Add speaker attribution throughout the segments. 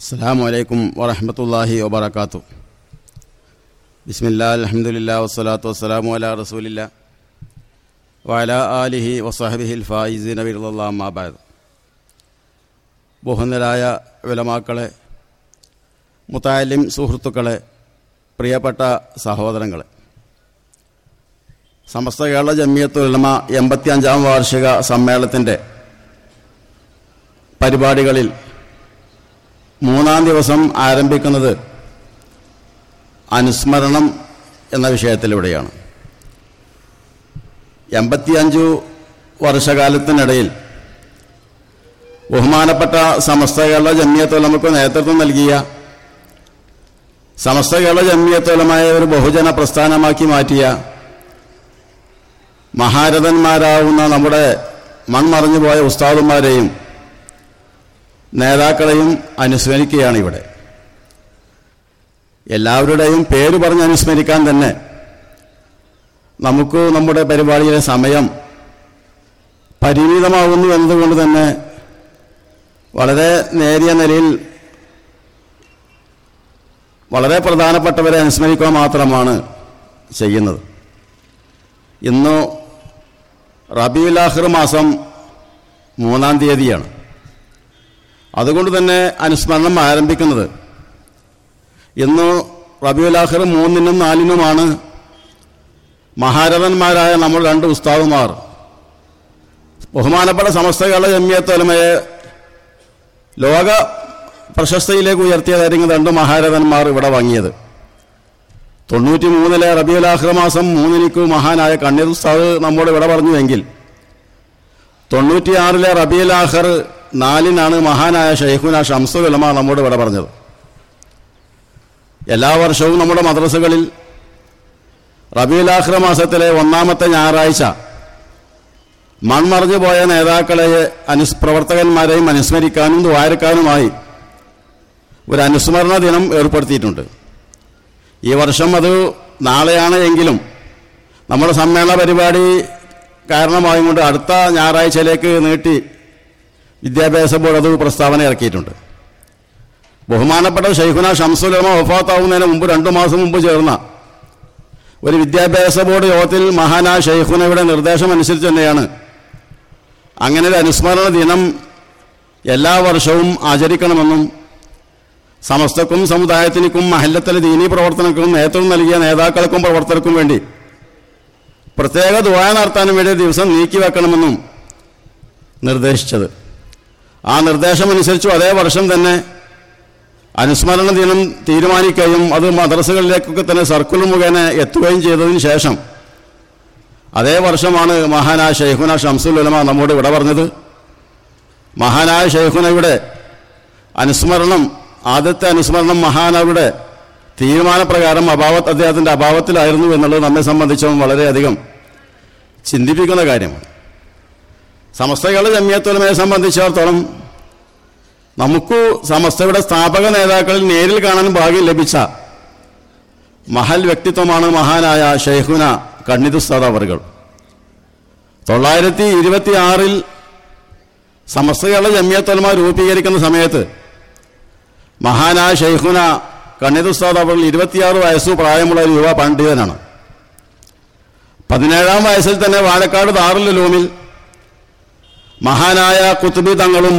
Speaker 1: അസ്സാം വലൈക്കും വാഹമത്തല്ലാഹി വാത്തു ബിസ്മില്ലാ അലഹമുല്ല വസ്സലാത്തു വസ്സലാമു അല റസൂലില്ല. വല ആലിഹി വസഹബിഹിൽ ഫായിസി നബിറുല്ലാമാബാദ് ബഹുനരായ വിലമാക്കളെ മുത്താലിം സുഹൃത്തുക്കളെ പ്രിയപ്പെട്ട സഹോദരങ്ങളെ. സമസ്ത കേരള ജമിയത്തുലമ എൺപത്തിയഞ്ചാം വാർഷിക സമ്മേളനത്തിന്റെ പരിപാടികളിൽ മൂന്നാം ദിവസം ആരംഭിക്കുന്നത് അനുസ്മരണം എന്ന വിഷയത്തിലൂടെയാണ്. എൺപത്തിയഞ്ചു വർഷകാലത്തിനിടയിൽ ബഹുമാനപ്പെട്ട സമസ്ത കേരള ജമ്മിയത്തോലമക്ക് നേതൃത്വം നൽകിയ സമസ്ത കേരള ജമ്മിയത്തോലമായ ഒരു ബഹുജന പ്രസ്ഥാനമാക്കി മാറ്റിയ മഹാരഥന്മാരാവുന്ന നമ്മുടെ മൺമറിഞ്ഞുപോയ ഉസ്താദുമാരെയും നേതാക്കളെയും അനുസ്മരിക്കുകയാണ് ഇവിടെ എല്ലാവരുടെയും പേര് പറഞ്ഞ് അനുസ്മരിക്കാൻ തന്നെ നമുക്ക് നമ്മുടെ പരിപാടിയിലെ സമയം പരിമിതമാകുന്നു എന്നതുകൊണ്ട് തന്നെ വളരെ നേരിയ നിലയിൽ വളരെ പ്രധാനപ്പെട്ടവരെ അനുസ്മരിക്കുക മാത്രമാണ് ചെയ്യുന്നത്. ഇന്ന് റബിയുലാഹിർ മാസം മൂന്നാം തീയതിയാണ്. അതുകൊണ്ട് തന്നെ അനുസ്മരണം ആരംഭിക്കുന്നത്. ഇന്ന് റബിയുലാഹർ മൂന്നിനും നാലിനുമാണ് മഹാരഥന്മാരായ നമ്മൾ രണ്ട് ഉസ്താദുമാർ. ബഹുമാനപ്പെട്ട സമസ്ത കേരള ലോക പ്രശസ്തിയിലേക്ക് ഉയർത്തിയതായിരിക്കും രണ്ട് മഹാരഥന്മാർ ഇവിടെ വാങ്ങിയത്. തൊണ്ണൂറ്റി മൂന്നിലെ റബിയുലാഹിർ മാസം മൂന്നിനിക്ക് മഹാനായ കണ്ണീർ ഉസ്താദ് നമ്മോട് ഇവിടെ പറഞ്ഞുവെങ്കിൽ തൊണ്ണൂറ്റിയാറിലെ റബിയുലാഹർ നാലിനാണ് മഹാനായ ഷെയ്ഖുന ഷംസുൽ ഉലമ നമ്മോട് ഇവിടെ പറഞ്ഞത്. എല്ലാ വർഷവും നമ്മുടെ മദ്രസകളിൽ റബിയുലാഹ്റ മാസത്തിലെ ഒന്നാമത്തെ ഞായറാഴ്ച മൺമറഞ്ഞു പോയ നേതാക്കളെ അനുസ് പ്രവർത്തകന്മാരെയും അനുസ്മരിക്കാനും ദ്വാരക്കാനുമായി ഒരു അനുസ്മരണ ദിനം ഏർപ്പെടുത്തിയിട്ടുണ്ട്. ഈ വർഷം അത് നാളെയാണ് എങ്കിലും നമ്മുടെ സമ്മേളന പരിപാടി കാരണമായും കൊണ്ട് അടുത്ത ഞായറാഴ്ചയിലേക്ക് നീട്ടി വിദ്യാഭ്യാസ ബോർഡ് അത് പ്രസ്താവന ഇറക്കിയിട്ടുണ്ട്. ബഹുമാനപ്പെട്ട ഷെയ്ഖുന ഷംസുലമ വഫാത്താവുന്നതിന് മുമ്പ് രണ്ടു മാസം മുമ്പ് ചേർന്ന ഒരു വിദ്യാഭ്യാസ ബോർഡ് യോഗത്തിൽ മഹാന ഷെയ്ഖുനയുടെ നിർദ്ദേശം അനുസരിച്ച് തന്നെയാണ്. അങ്ങനെ ഒരു അനുസ്മരണ ദിനം എല്ലാ വർഷവും ആചരിക്കണമെന്നും സമസ്തക്കും സമുദായത്തിനും മഹല്ലത്തിലെ ദീനീ പ്രവർത്തനങ്ങൾക്കും നേതൃത്വം നൽകിയ നേതാക്കൾക്കും പ്രവർത്തകർക്കും വേണ്ടി പ്രത്യേക ദ്വായ നടത്താനും വേണ്ടി ദിവസം നീക്കിവെക്കണമെന്നും നിർദ്ദേശിച്ചത്. ആ നിർദ്ദേശമനുസരിച്ചു അതേ വർഷം തന്നെ അനുസ്മരണ ദിനം തീരുമാനിക്കുകയും അത് മദ്രസകളിലേക്കൊക്കെ തന്നെ സർക്കുലർ മുഖേന എത്തുകയും ചെയ്തതിന് ശേഷം അതേ വർഷമാണ് മഹാനായ ഷെയ്ഖുന ഷംസുൽ നമ്മോട് ഇവിടെ പറഞ്ഞത്. മഹാനായ ഷെയ്ഖുനയുടെ അനുസ്മരണം ആദ്യത്തെ അനുസ്മരണം മഹാനവരുടെ തീരുമാനപ്രകാരം അഭാവത്ത് അദ്ദേഹത്തിന്റെ അഭാവത്തിലായിരുന്നു എന്നുള്ളത് നമ്മെ സംബന്ധിച്ചും വളരെയധികം ചിന്തിപ്പിക്കുന്ന കാര്യമാണ്. സമസ്തകളുടെ ജമ്മിയത്തുലമയെ സംബന്ധിച്ചിടത്തോളം നമുക്ക് സമസ്തയുടെ സ്ഥാപക നേതാക്കളിൽ നേരിൽ കാണാൻ ഭാഗ്യം ലഭിച്ച മഹൽ വ്യക്തിത്വമാണ് മഹാനായ ഷെയ്ഖുന കണ്ണിതുസ്താദ് അവർകൾ തൊള്ളായിരത്തി ഇരുപത്തി ആറിൽ സമസ്തകളുടെ ജമ്മിയത്തുലമ രൂപീകരിക്കുന്ന സമയത്ത് മഹാനായ ഷെയ്ഖുന കണ്ണിതുസ്താദ് അവർ ഇരുപത്തിയാറ് വയസ്സ് പ്രായമുള്ള ഒരു യുവ പണ്ഡിതനാണ്. പതിനേഴാം വയസ്സിൽ തന്നെ വാഴക്കാട് ദാറുലുലൂമിൽ മഹാനായ കുത്തുബി തങ്ങളും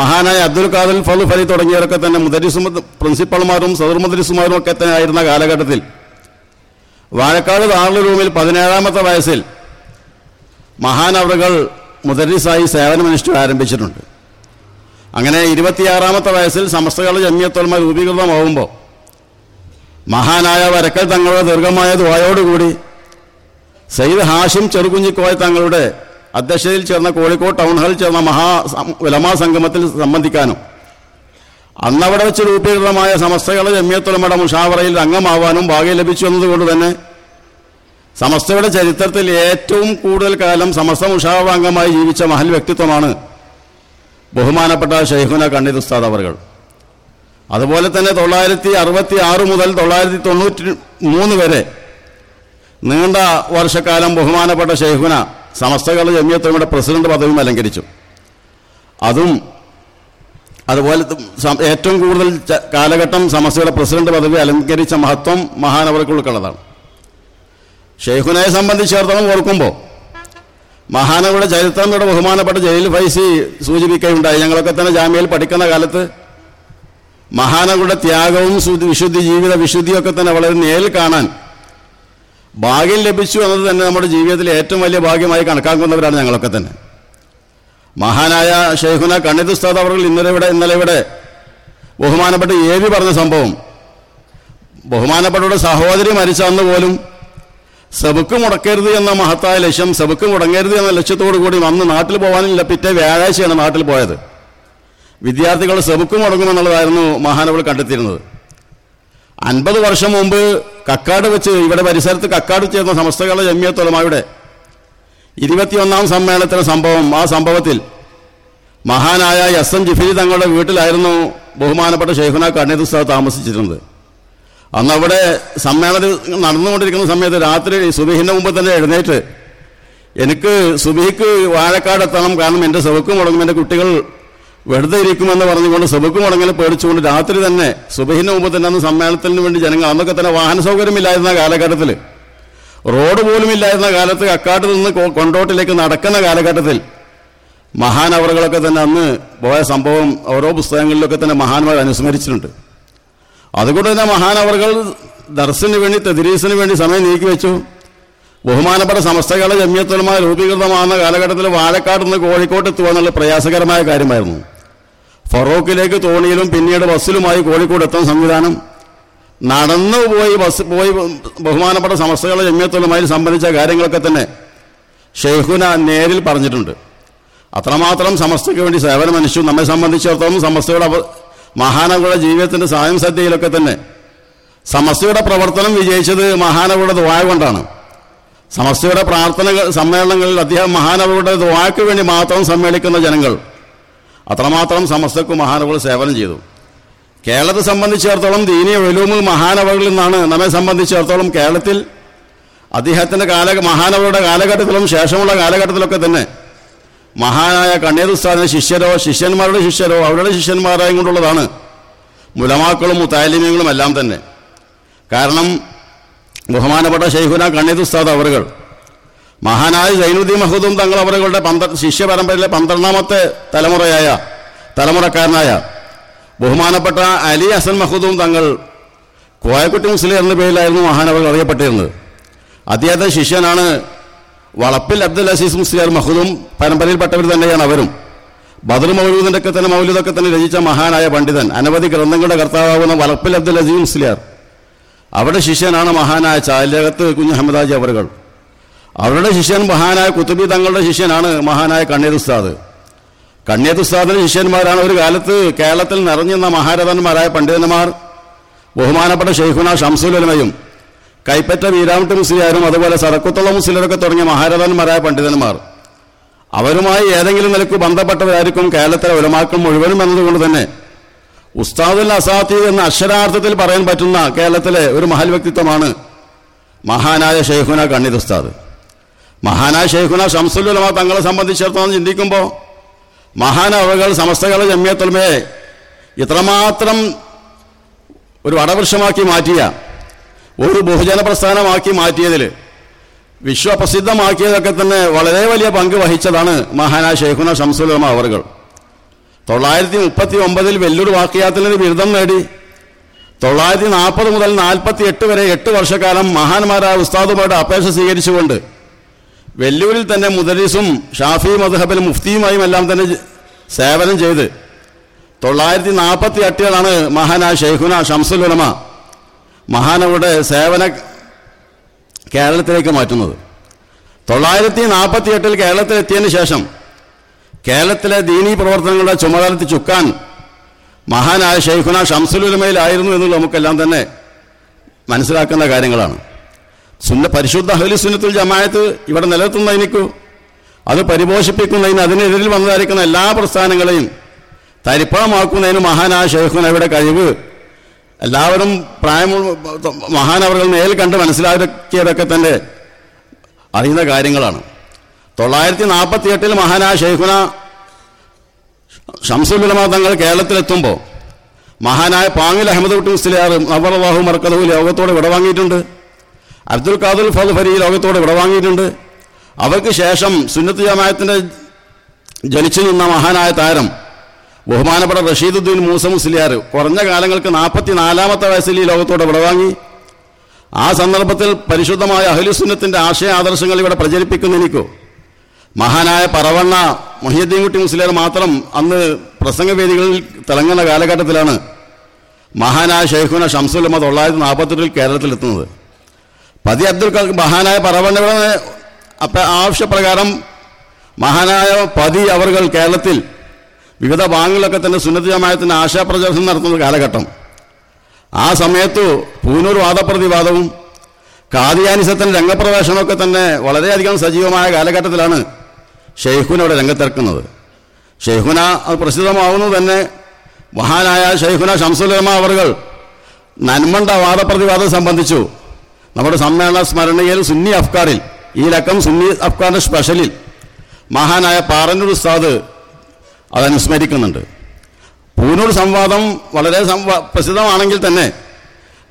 Speaker 1: മഹാനായ അബ്ദുൽ ഖാദിൽ ഫലു ഫലി തുടങ്ങിയവരൊക്കെ തന്നെ മുദരിസും പ്രിൻസിപ്പൽമാരും സദർ മുദരിസുമാരും ഒക്കെ തന്നെ ആയിരുന്ന കാലഘട്ടത്തിൽ. വാഴക്കാട് ദാറുൽ റൂമിൽ പതിനേഴാമത്തെ വയസ്സിൽ മഹാനവറുകൾ മുദരിസായി സേവനമനുഷ്ഠിച്ച് ആരംഭിച്ചിട്ടുണ്ട്. അങ്ങനെ ഇരുപത്തിയാറാമത്തെ വയസ്സിൽ സമസ്തകൾ ജമ്മിയത്തോൽമ രൂപീകൃതമാവുമ്പോൾ മഹാനായ വരക്കൽ തങ്ങളുടെ ദീർഘമായ ദ്വായോടുകൂടി സയ്യിദ് ഹാഷിം ചെറുകുഞ്ഞിക്കോയ തങ്ങളുടെ അധ്യക്ഷതയിൽ ചേർന്ന കോഴിക്കോട് ടൗൺ ഹാളിൽ ചേർന്ന മഹാ ഉലമാ സംഗമത്തിൽ സംബന്ധിക്കാനും. അന്നവിടെ വെച്ച് രൂപീകൃതമായ സമസ്തകളെ രമ്യത്തുലമയുടെ മുഷാവറയിൽ അംഗമാവാനും ഭാഗ്യം ലഭിച്ചു എന്നതുകൊണ്ട് തന്നെ സമസ്തയുടെ ചരിത്രത്തിൽ ഏറ്റവും കൂടുതൽ കാലം സമസ്ത മുഷാവറ അംഗമായി ജീവിച്ച മഹൽ വ്യക്തിത്വമാണ് ബഹുമാനപ്പെട്ട ഷെയ്ഖുന കണ്ണീർ ഉസ്താദ് അവർകൾ. അതുപോലെ തന്നെ തൊള്ളായിരത്തി അറുപത്തി ആറ് മുതൽ തൊള്ളായിരത്തി തൊണ്ണൂറ്റി മൂന്ന് വരെ നീണ്ട വർഷക്കാലം ബഹുമാനപ്പെട്ട ഷെയ്ഖുന സമസ്തകളുടെ ജമിയത്തുലമയുടെ പ്രസിഡന്റ് പദവിയും അലങ്കരിച്ചു. അതും അതുപോലെ ഏറ്റവും കൂടുതൽ കാലഘട്ടം സമസ്തയുടെ പ്രസിഡന്റ് പദവി അലങ്കരിച്ച മഹത്വം മഹാനവർക്കുള്ളതാണ് ഷെയ്ഖുനയെ സംബന്ധിച്ചിടത്തോളം ഓർക്കുമ്പോൾ മഹാനവരുടെ ചരിത്രം ഇവിടെ ബഹുമാനപ്പെട്ട ജയിൽ ഫൈസി സൂചിപ്പിക്കുകയുണ്ടായി. ഞങ്ങളൊക്കെ തന്നെ ജാമ്യയിൽ പഠിക്കുന്ന കാലത്ത് മഹാനവരുടെ ത്യാഗവും ശുദ്ധി- വിശുദ്ധി ജീവിത വിശുദ്ധിയൊക്കെ തന്നെ വളരെ നേരിൽ കാണാൻ ഭാഗ്യം ലഭിച്ചു എന്നത് തന്നെ നമ്മുടെ ജീവിതത്തിലെ ഏറ്റവും വലിയ ഭാഗ്യമായി കണക്കാക്കുന്നവരാണ് ഞങ്ങളൊക്കെ തന്നെ. മഹാനായ ഷെയ്ഖുന കണ്ണിത് ഉസ്താദ് അവർ ഇന്നലെ ഇവിടെ ഇന്നലെ ഇവിടെ ബഹുമാനപ്പെട്ട ഏവി പറഞ്ഞ സംഭവം. ബഹുമാനപ്പെട്ടവരുടെ സഹോദരി മരിച്ച അന്ന് പോലും സെബുക്ക് മുടക്കരുത് എന്ന മഹത്തായ ലക്ഷ്യം സെബുക്ക് മുടങ്ങരുത് എന്ന ലക്ഷ്യത്തോടു കൂടി അന്ന് നാട്ടിൽ പോകാനില്ല പിറ്റേ വ്യാഴാഴ്ചയാണ് നാട്ടിൽ പോയത്. വിദ്യാർത്ഥികൾ സെബുക്ക് മുടങ്ങുമെന്നുള്ളതായിരുന്നു മഹാനവൾ കണ്ടെത്തിയിരുന്നത്. അൻപത് വർഷം മുമ്പ് കക്കാട് വെച്ച് ഇവിടെ പരിസരത്ത് കക്കാട് ചേർന്ന സമസ്തകളുടെ ജമ്യത്തൊലമായുടെ ഇരുപത്തിയൊന്നാം സമ്മേളനത്തിലെ സംഭവം. ആ സംഭവത്തിൽ മഹാനായ എസ് എം ജിഫിരി തങ്ങളുടെ വീട്ടിലായിരുന്നു ബഹുമാനപ്പെട്ട ഷെയ്ഖുന കണ്ണീർ ഉസ്താദ് താമസിച്ചിരുന്നത്. അന്ന് അവിടെ സമ്മേളനം നടന്നുകൊണ്ടിരിക്കുന്ന സമയത്ത് രാത്രി സുബിഹിന്റെ മുമ്പ് തന്നെ എഴുന്നേറ്റ് എനിക്ക് സുബിഹിക്ക് വാഴക്കാട് എത്തണം. കാരണം എന്റെ സുഖക്കും മുടങ്ങും എന്റെ കുട്ടികൾ വെറുതെ ഇരിക്കുമെന്ന് പറഞ്ഞുകൊണ്ട് സുബക്ക് മുടങ്ങൽ പേടിച്ചുകൊണ്ട് രാത്രി തന്നെ സുബഹിന് മുമ്പ് തന്നെ അന്ന് സമ്മേളനത്തിന് വേണ്ടി ജനങ്ങൾ അന്നൊക്കെ തന്നെ വാഹന സൗകര്യമില്ലായിരുന്ന കാലഘട്ടത്തിൽ റോഡ് പോലും ഇല്ലായിരുന്ന കാലത്ത് കക്കാട്ട് നിന്ന് കൊണ്ടോട്ടിലേക്ക് നടക്കുന്ന കാലഘട്ടത്തിൽ മഹാനവറുകളൊക്കെ തന്നെ അന്ന് പോയ സംഭവം ഓരോ പുസ്തകങ്ങളിലൊക്കെ തന്നെ മഹാന്മാർ അനുസ്മരിച്ചിട്ടുണ്ട്. അതുകൊണ്ട് തന്നെ മഹാനവറുകൾ ദർശന് വേണ്ടി തെദ്രീസിന് വേണ്ടി സമയം നീക്കി വെച്ചു ബഹുമാനപ്പെട്ട സമസ്തകളുടെ ജമ്യത്വലമായ രൂപീകൃതമാകുന്ന കാലഘട്ടത്തിൽ വാഴക്കാട് നിന്ന് കോഴിക്കോട്ട് എത്തുക എന്നുള്ള പ്രയാസകരമായ കാര്യമായിരുന്നു. ഫറോക്കിലേക്ക് തോണിയിലും പിന്നീട് ബസ്സിലുമായി കോഴിക്കോട് എത്താൻ സംവിധാനം. നടന്നു പോയി ബസ് പോയി ബഹുമാനപ്പെട്ട സമസ്തകളുടെ ജമ്യത്വലമായി സംബന്ധിച്ച കാര്യങ്ങളൊക്കെ തന്നെ ഷെയ്ഖുന നേരിൽ പറഞ്ഞിട്ടുണ്ട്. അത്രമാത്രം സമസ്തയ്ക്ക് വേണ്ടി സേവനമനുഷ്ഠിച്ചു നമ്മെ സംബന്ധിച്ചിടത്തോളം സമസ്തയുടെ മഹാനവരുടെ ജീവിതത്തിന്റെ സായം സദ്യയിലൊക്കെ തന്നെ. സമസ്തയുടെ പ്രവർത്തനം വിജയിച്ചത് മഹാനവരുടെ ദ്വായ കൊണ്ടാണ്. സമസ്തയുടെ പ്രാർത്ഥനകൾ സമ്മേളനങ്ങളിൽ അദ്ദേഹം മഹാനവരുടെ ദ്വായ്ക്ക് വേണ്ടി മാത്രം സമ്മേളിക്കുന്ന ജനങ്ങൾ. അത്രമാത്രം സമസ്തക്ക് മഹാനവകൾ സേവനം ചെയ്തു. കേരളത്തെ സംബന്ധിച്ചിടത്തോളം ദീനീയ വെലൂമുൽ മഹാനവകളിൽ നിന്നാണ് നമ്മെ സംബന്ധിച്ചിടത്തോളം കേരളത്തിൽ അദ്ദേഹത്തിന്റെ കാല മഹാനവരുടെ കാലഘട്ടത്തിലും ശേഷമുള്ള കാലഘട്ടത്തിലൊക്കെ തന്നെ മഹാനായ കണ്ണീർ ഉസ്താദിന്റെ ശിഷ്യരോ ശിഷ്യന്മാരുടെ ശിഷ്യരോ അവരുടെ ശിഷ്യന്മാരായും കൊണ്ടുള്ളതാണ് മുലമാക്കളും മുത്താലിമ്യങ്ങളും എല്ലാം തന്നെ. കാരണം ബഹുമാനപ്പെട്ട ഷെയ്ഖുന ഉസ്താദ് അവറുകൾ. മഹാനായ സൈനുദ്ദീൻ മഹദും തങ്ങൾ അവറുകളുടെ പന്ത്ര ശിഷ്യ പരമ്പരയിലെ പന്ത്രണ്ടാമത്തെ തലമുറയായ തലമുറക്കാരനായ ബഹുമാനപ്പെട്ട അലി ഹസൻ മഹദും തങ്ങൾ കോയക്കുട്ടി മുസ്ലിം എന്ന പേരിലായിരുന്നു മഹാനവർ അറിയപ്പെട്ടിരുന്നത്. അദ്ദേഹത്തെ ശിഷ്യനാണ് വളപ്പിൽ അബ്ദുൽ അസീസ് മുസ്ലിയാർ മഹദും പരമ്പരയിൽപ്പെട്ടവർ തന്നെയാണ് അവരും. ബദർ മൗലൂദിന്റെ ഒക്കെ തന്നെ മൗലൂദൊക്കെ തന്നെ രചിച്ച മഹാനായ പണ്ഡിതൻ അനവധി ഗ്രന്ഥങ്ങളുടെ കർത്താവാകുന്ന വളപ്പിൽ അബ്ദുൽ അസീസ് മുസ്ലിയാർ. അവരുടെ ശിഷ്യനാണ് മഹാനായ ചാലകത്ത് കുഞ്ഞു ഹമദാജി അവറുകൾ. അവരുടെ ശിഷ്യൻ മഹാനായ കുത്തുബി തങ്ങളുടെ ശിഷ്യനാണ് മഹാനായ കണ്ണീർ ഉസ്താദ്. കണ്ണീർ ഉസ്താദിന്റെ ശിഷ്യന്മാരാണ് ഒരു കാലത്ത് കേരളത്തിൽ നിറഞ്ഞിരുന്ന മഹാരഥന്മാരായ പണ്ഡിതന്മാർ ബഹുമാനപ്പെട്ട ഷെയ്ഖുന ഷംസുലമയും കൈപ്പറ്റ വീരാമട്ട് മുസ്ലിയാരും അതുപോലെ സറക്കുത്തുള്ള മുസ്ലിമൊക്കെ തുടങ്ങിയ മഹാരഥന്മാരായ പണ്ഡിതന്മാർ. അവരുമായി ഏതെങ്കിലും നിലയ്ക്ക് ബന്ധപ്പെട്ടവരായിരിക്കും കേരളത്തിലെ ഉലമാക്കൾ മുഴുവനും എന്നതുകൊണ്ട് തന്നെ ഉസ്താദുൽ അസാത്തി എന്ന അക്ഷരാർത്ഥത്തിൽ പറയാൻ പറ്റുന്ന കേരളത്തിലെ ഒരു മഹൽ വ്യക്തിത്വമാണ് മഹാനായ ഷെയ്ഖുന കണ്ണീർ ഉസ്താദ്. മഹാനായ ഷെയ്ഖുന ഷംസുലുലമ തങ്ങളെ സംബന്ധിച്ചിടത്തോളം ചിന്തിക്കുമ്പോൾ മഹാനവകൾ സമസ്തകളെ ജമ്യത്തൊൽമയെ ഇത്രമാത്രം ഒരു വടവൃക്ഷമാക്കി മാറ്റിയ ഒരു ബഹുജന പ്രസ്ഥാനമാക്കി മാറ്റിയതിൽ വിശ്വപ്രസിദ്ധമാക്കിയതൊക്കെ തന്നെ വളരെ വലിയ പങ്ക് വഹിച്ചതാണ് മഹാനായ ഷെയ്ഖുന ഷംസുലമ അവറുകൾ. തൊള്ളായിരത്തി മുപ്പത്തി ഒമ്പതിൽ വെല്ലൂർ വാക്കിയാത്തിൽ നിന്ന് ബിരുദം നേടി. തൊള്ളായിരത്തി നാൽപ്പത് മുതൽ നാൽപ്പത്തി എട്ട് വരെ എട്ട് വർഷക്കാലം മഹാന്മാരായ ഉസ്താദുമാരുടെ അപേക്ഷ സ്വീകരിച്ചുകൊണ്ട് വെല്ലൂരിൽ തന്നെ മുദരീസും ഷാഫി മദ്ഹബിൽ മുഫ്തിയുമായും എല്ലാം തന്നെ സേവനം ചെയ്ത് തൊള്ളായിരത്തി നാൽപ്പത്തി എട്ടിലാണ് മഹാനായ ഷെയ്ഖുന ഷംസുൽ ഉലമ മഹാനവരുടെ സേവന കേരളത്തിലേക്ക് മാറ്റുന്നത്. തൊള്ളായിരത്തി നാൽപ്പത്തി എട്ടിൽ കേരളത്തിലെത്തിയതിന് ശേഷം കേരളത്തിലെ ദീനീ പ്രവർത്തനങ്ങളുടെ ചുമതല ചുക്കാൻ മഹാനായ ഷെയ്ഖുന ഷംസുലുലമയിലായിരുന്നു എന്നുള്ള നമുക്കെല്ലാം തന്നെ മനസ്സിലാക്കുന്ന കാര്യങ്ങളാണ്. സുന്ന പരിശുദ്ധ അഹലി സുന്നത്തുൽ ജമായത്ത് ഇവിടെ നിലനിർത്തുന്നതിനു അത് പരിപോഷിപ്പിക്കുന്നതിന് അതിനെതിരിൽ വന്നതായിരിക്കുന്ന എല്ലാ പ്രസ്ഥാനങ്ങളെയും തരിപ്പണമാക്കുന്നതിന് മഹാനായ ഷെയ്ഖുനയുടെ കഴിവ്. എല്ലാവരും പ്രായം മഹാനവറുകൾ നേരിൽ കണ്ട് മനസ്സിലാക്കിയതൊക്കെ തന്നെ അറിയുന്ന കാര്യങ്ങളാണ്. തൊള്ളായിരത്തി നാൽപ്പത്തി എട്ടിൽ മഹാനായ ഷെയ്ഖുന ഷംസുലുലമ തങ്ങൾ കേരളത്തിലെത്തുമ്പോൾ മഹാനായ പാങ്ങിൽ അഹമ്മദ് കുട്ടി മുസ്ലിയാർ നവറവാഹു മർക്കതവും ലോകത്തോടെ വിടവാങ്ങിയിട്ടുണ്ട്. അബ്ദുൽ ഖാദുൽ ഫൽ ലോകത്തോട് വിടവാങ്ങിയിട്ടുണ്ട്. അവർക്ക് ശേഷം സുന്നത്ത് ജമായത്തിന്റെ ജനിച്ചു നിന്ന മഹാനായ താരം ബഹുമാനപ്പെട്ട റഷീദുദ്ദീൻ മൂസ മുസ്ലിയാർ കുറഞ്ഞ കാലങ്ങൾക്ക് നാൽപ്പത്തി നാലാമത്തെ വയസ്സിൽ ഈ ലോകത്തോടെ വിടവാങ്ങി. ആ സന്ദർഭത്തിൽ പരിശുദ്ധമായ അഹ്ലുസുന്നത്തിന്റെ ആശയ ആദർശങ്ങൾ ഇവിടെ പ്രചരിപ്പിക്കുന്ന എനിക്കോ മഹാനായ പറവണ്ണ മൊഹിയദ്ദീൻ കുട്ടി മുസ്ലിയാർ മാത്രം അന്ന് പ്രസംഗവേദികളിൽ തിളങ്ങുന്ന കാലഘട്ടത്തിലാണ് മഹാനായ ഷെയ്ഖുന ഷംസുലമ തൊള്ളായിരത്തി നാൽപ്പത്തെട്ടിൽ കേരളത്തിലെത്തുന്നത്. പതി അബ്ദുൽ കൽക്ക് മഹാനായ പറവണ്ണയുടെ ആവശ്യപ്രകാരം മഹാനായ പതി അവർ കേരളത്തിൽ വിവിധ ബാങ്കുകളൊക്കെ തന്നെ സുന്നത്ത് ജമായത്തിന്റെ ആശാപ്രചരണം നടത്തുന്ന കാലഘട്ടം. ആ സമയത്ത് പൂനൂർ വാദപ്രതിവാദവും കാതിയാനിസത്തിന്റെ രംഗപ്രവേശനമൊക്കെ തന്നെ വളരെയധികം സജീവമായ കാലഘട്ടത്തിലാണ് ഷെയ്ഖുന അവിടെ രംഗത്തിറക്കുന്നത്. ഷെയ്ഖുന അത് പ്രസിദ്ധമാവുന്നത് തന്നെ മഹാനായ ഷെയ്ഖുന ഷംസുലമ അവർകൾ നന്മണ്ട വാദപ്രതിവാദം സംബന്ധിച്ചു. നമ്മുടെ സമ്മേളന സ്മരണയിൽ സുന്നി അഫ്കാറിൽ ഈ ലക്കം സുന്നി അഫ്കാറിന്റെ സ്പെഷ്യലിൽ മഹാനായ പാറന്നൂർ ഉസ്താദ് അതനുസ്മരിക്കുന്നുണ്ട് പൂനൂർ സംവാദം വളരെ പ്രസിദ്ധമാണെങ്കിൽ തന്നെ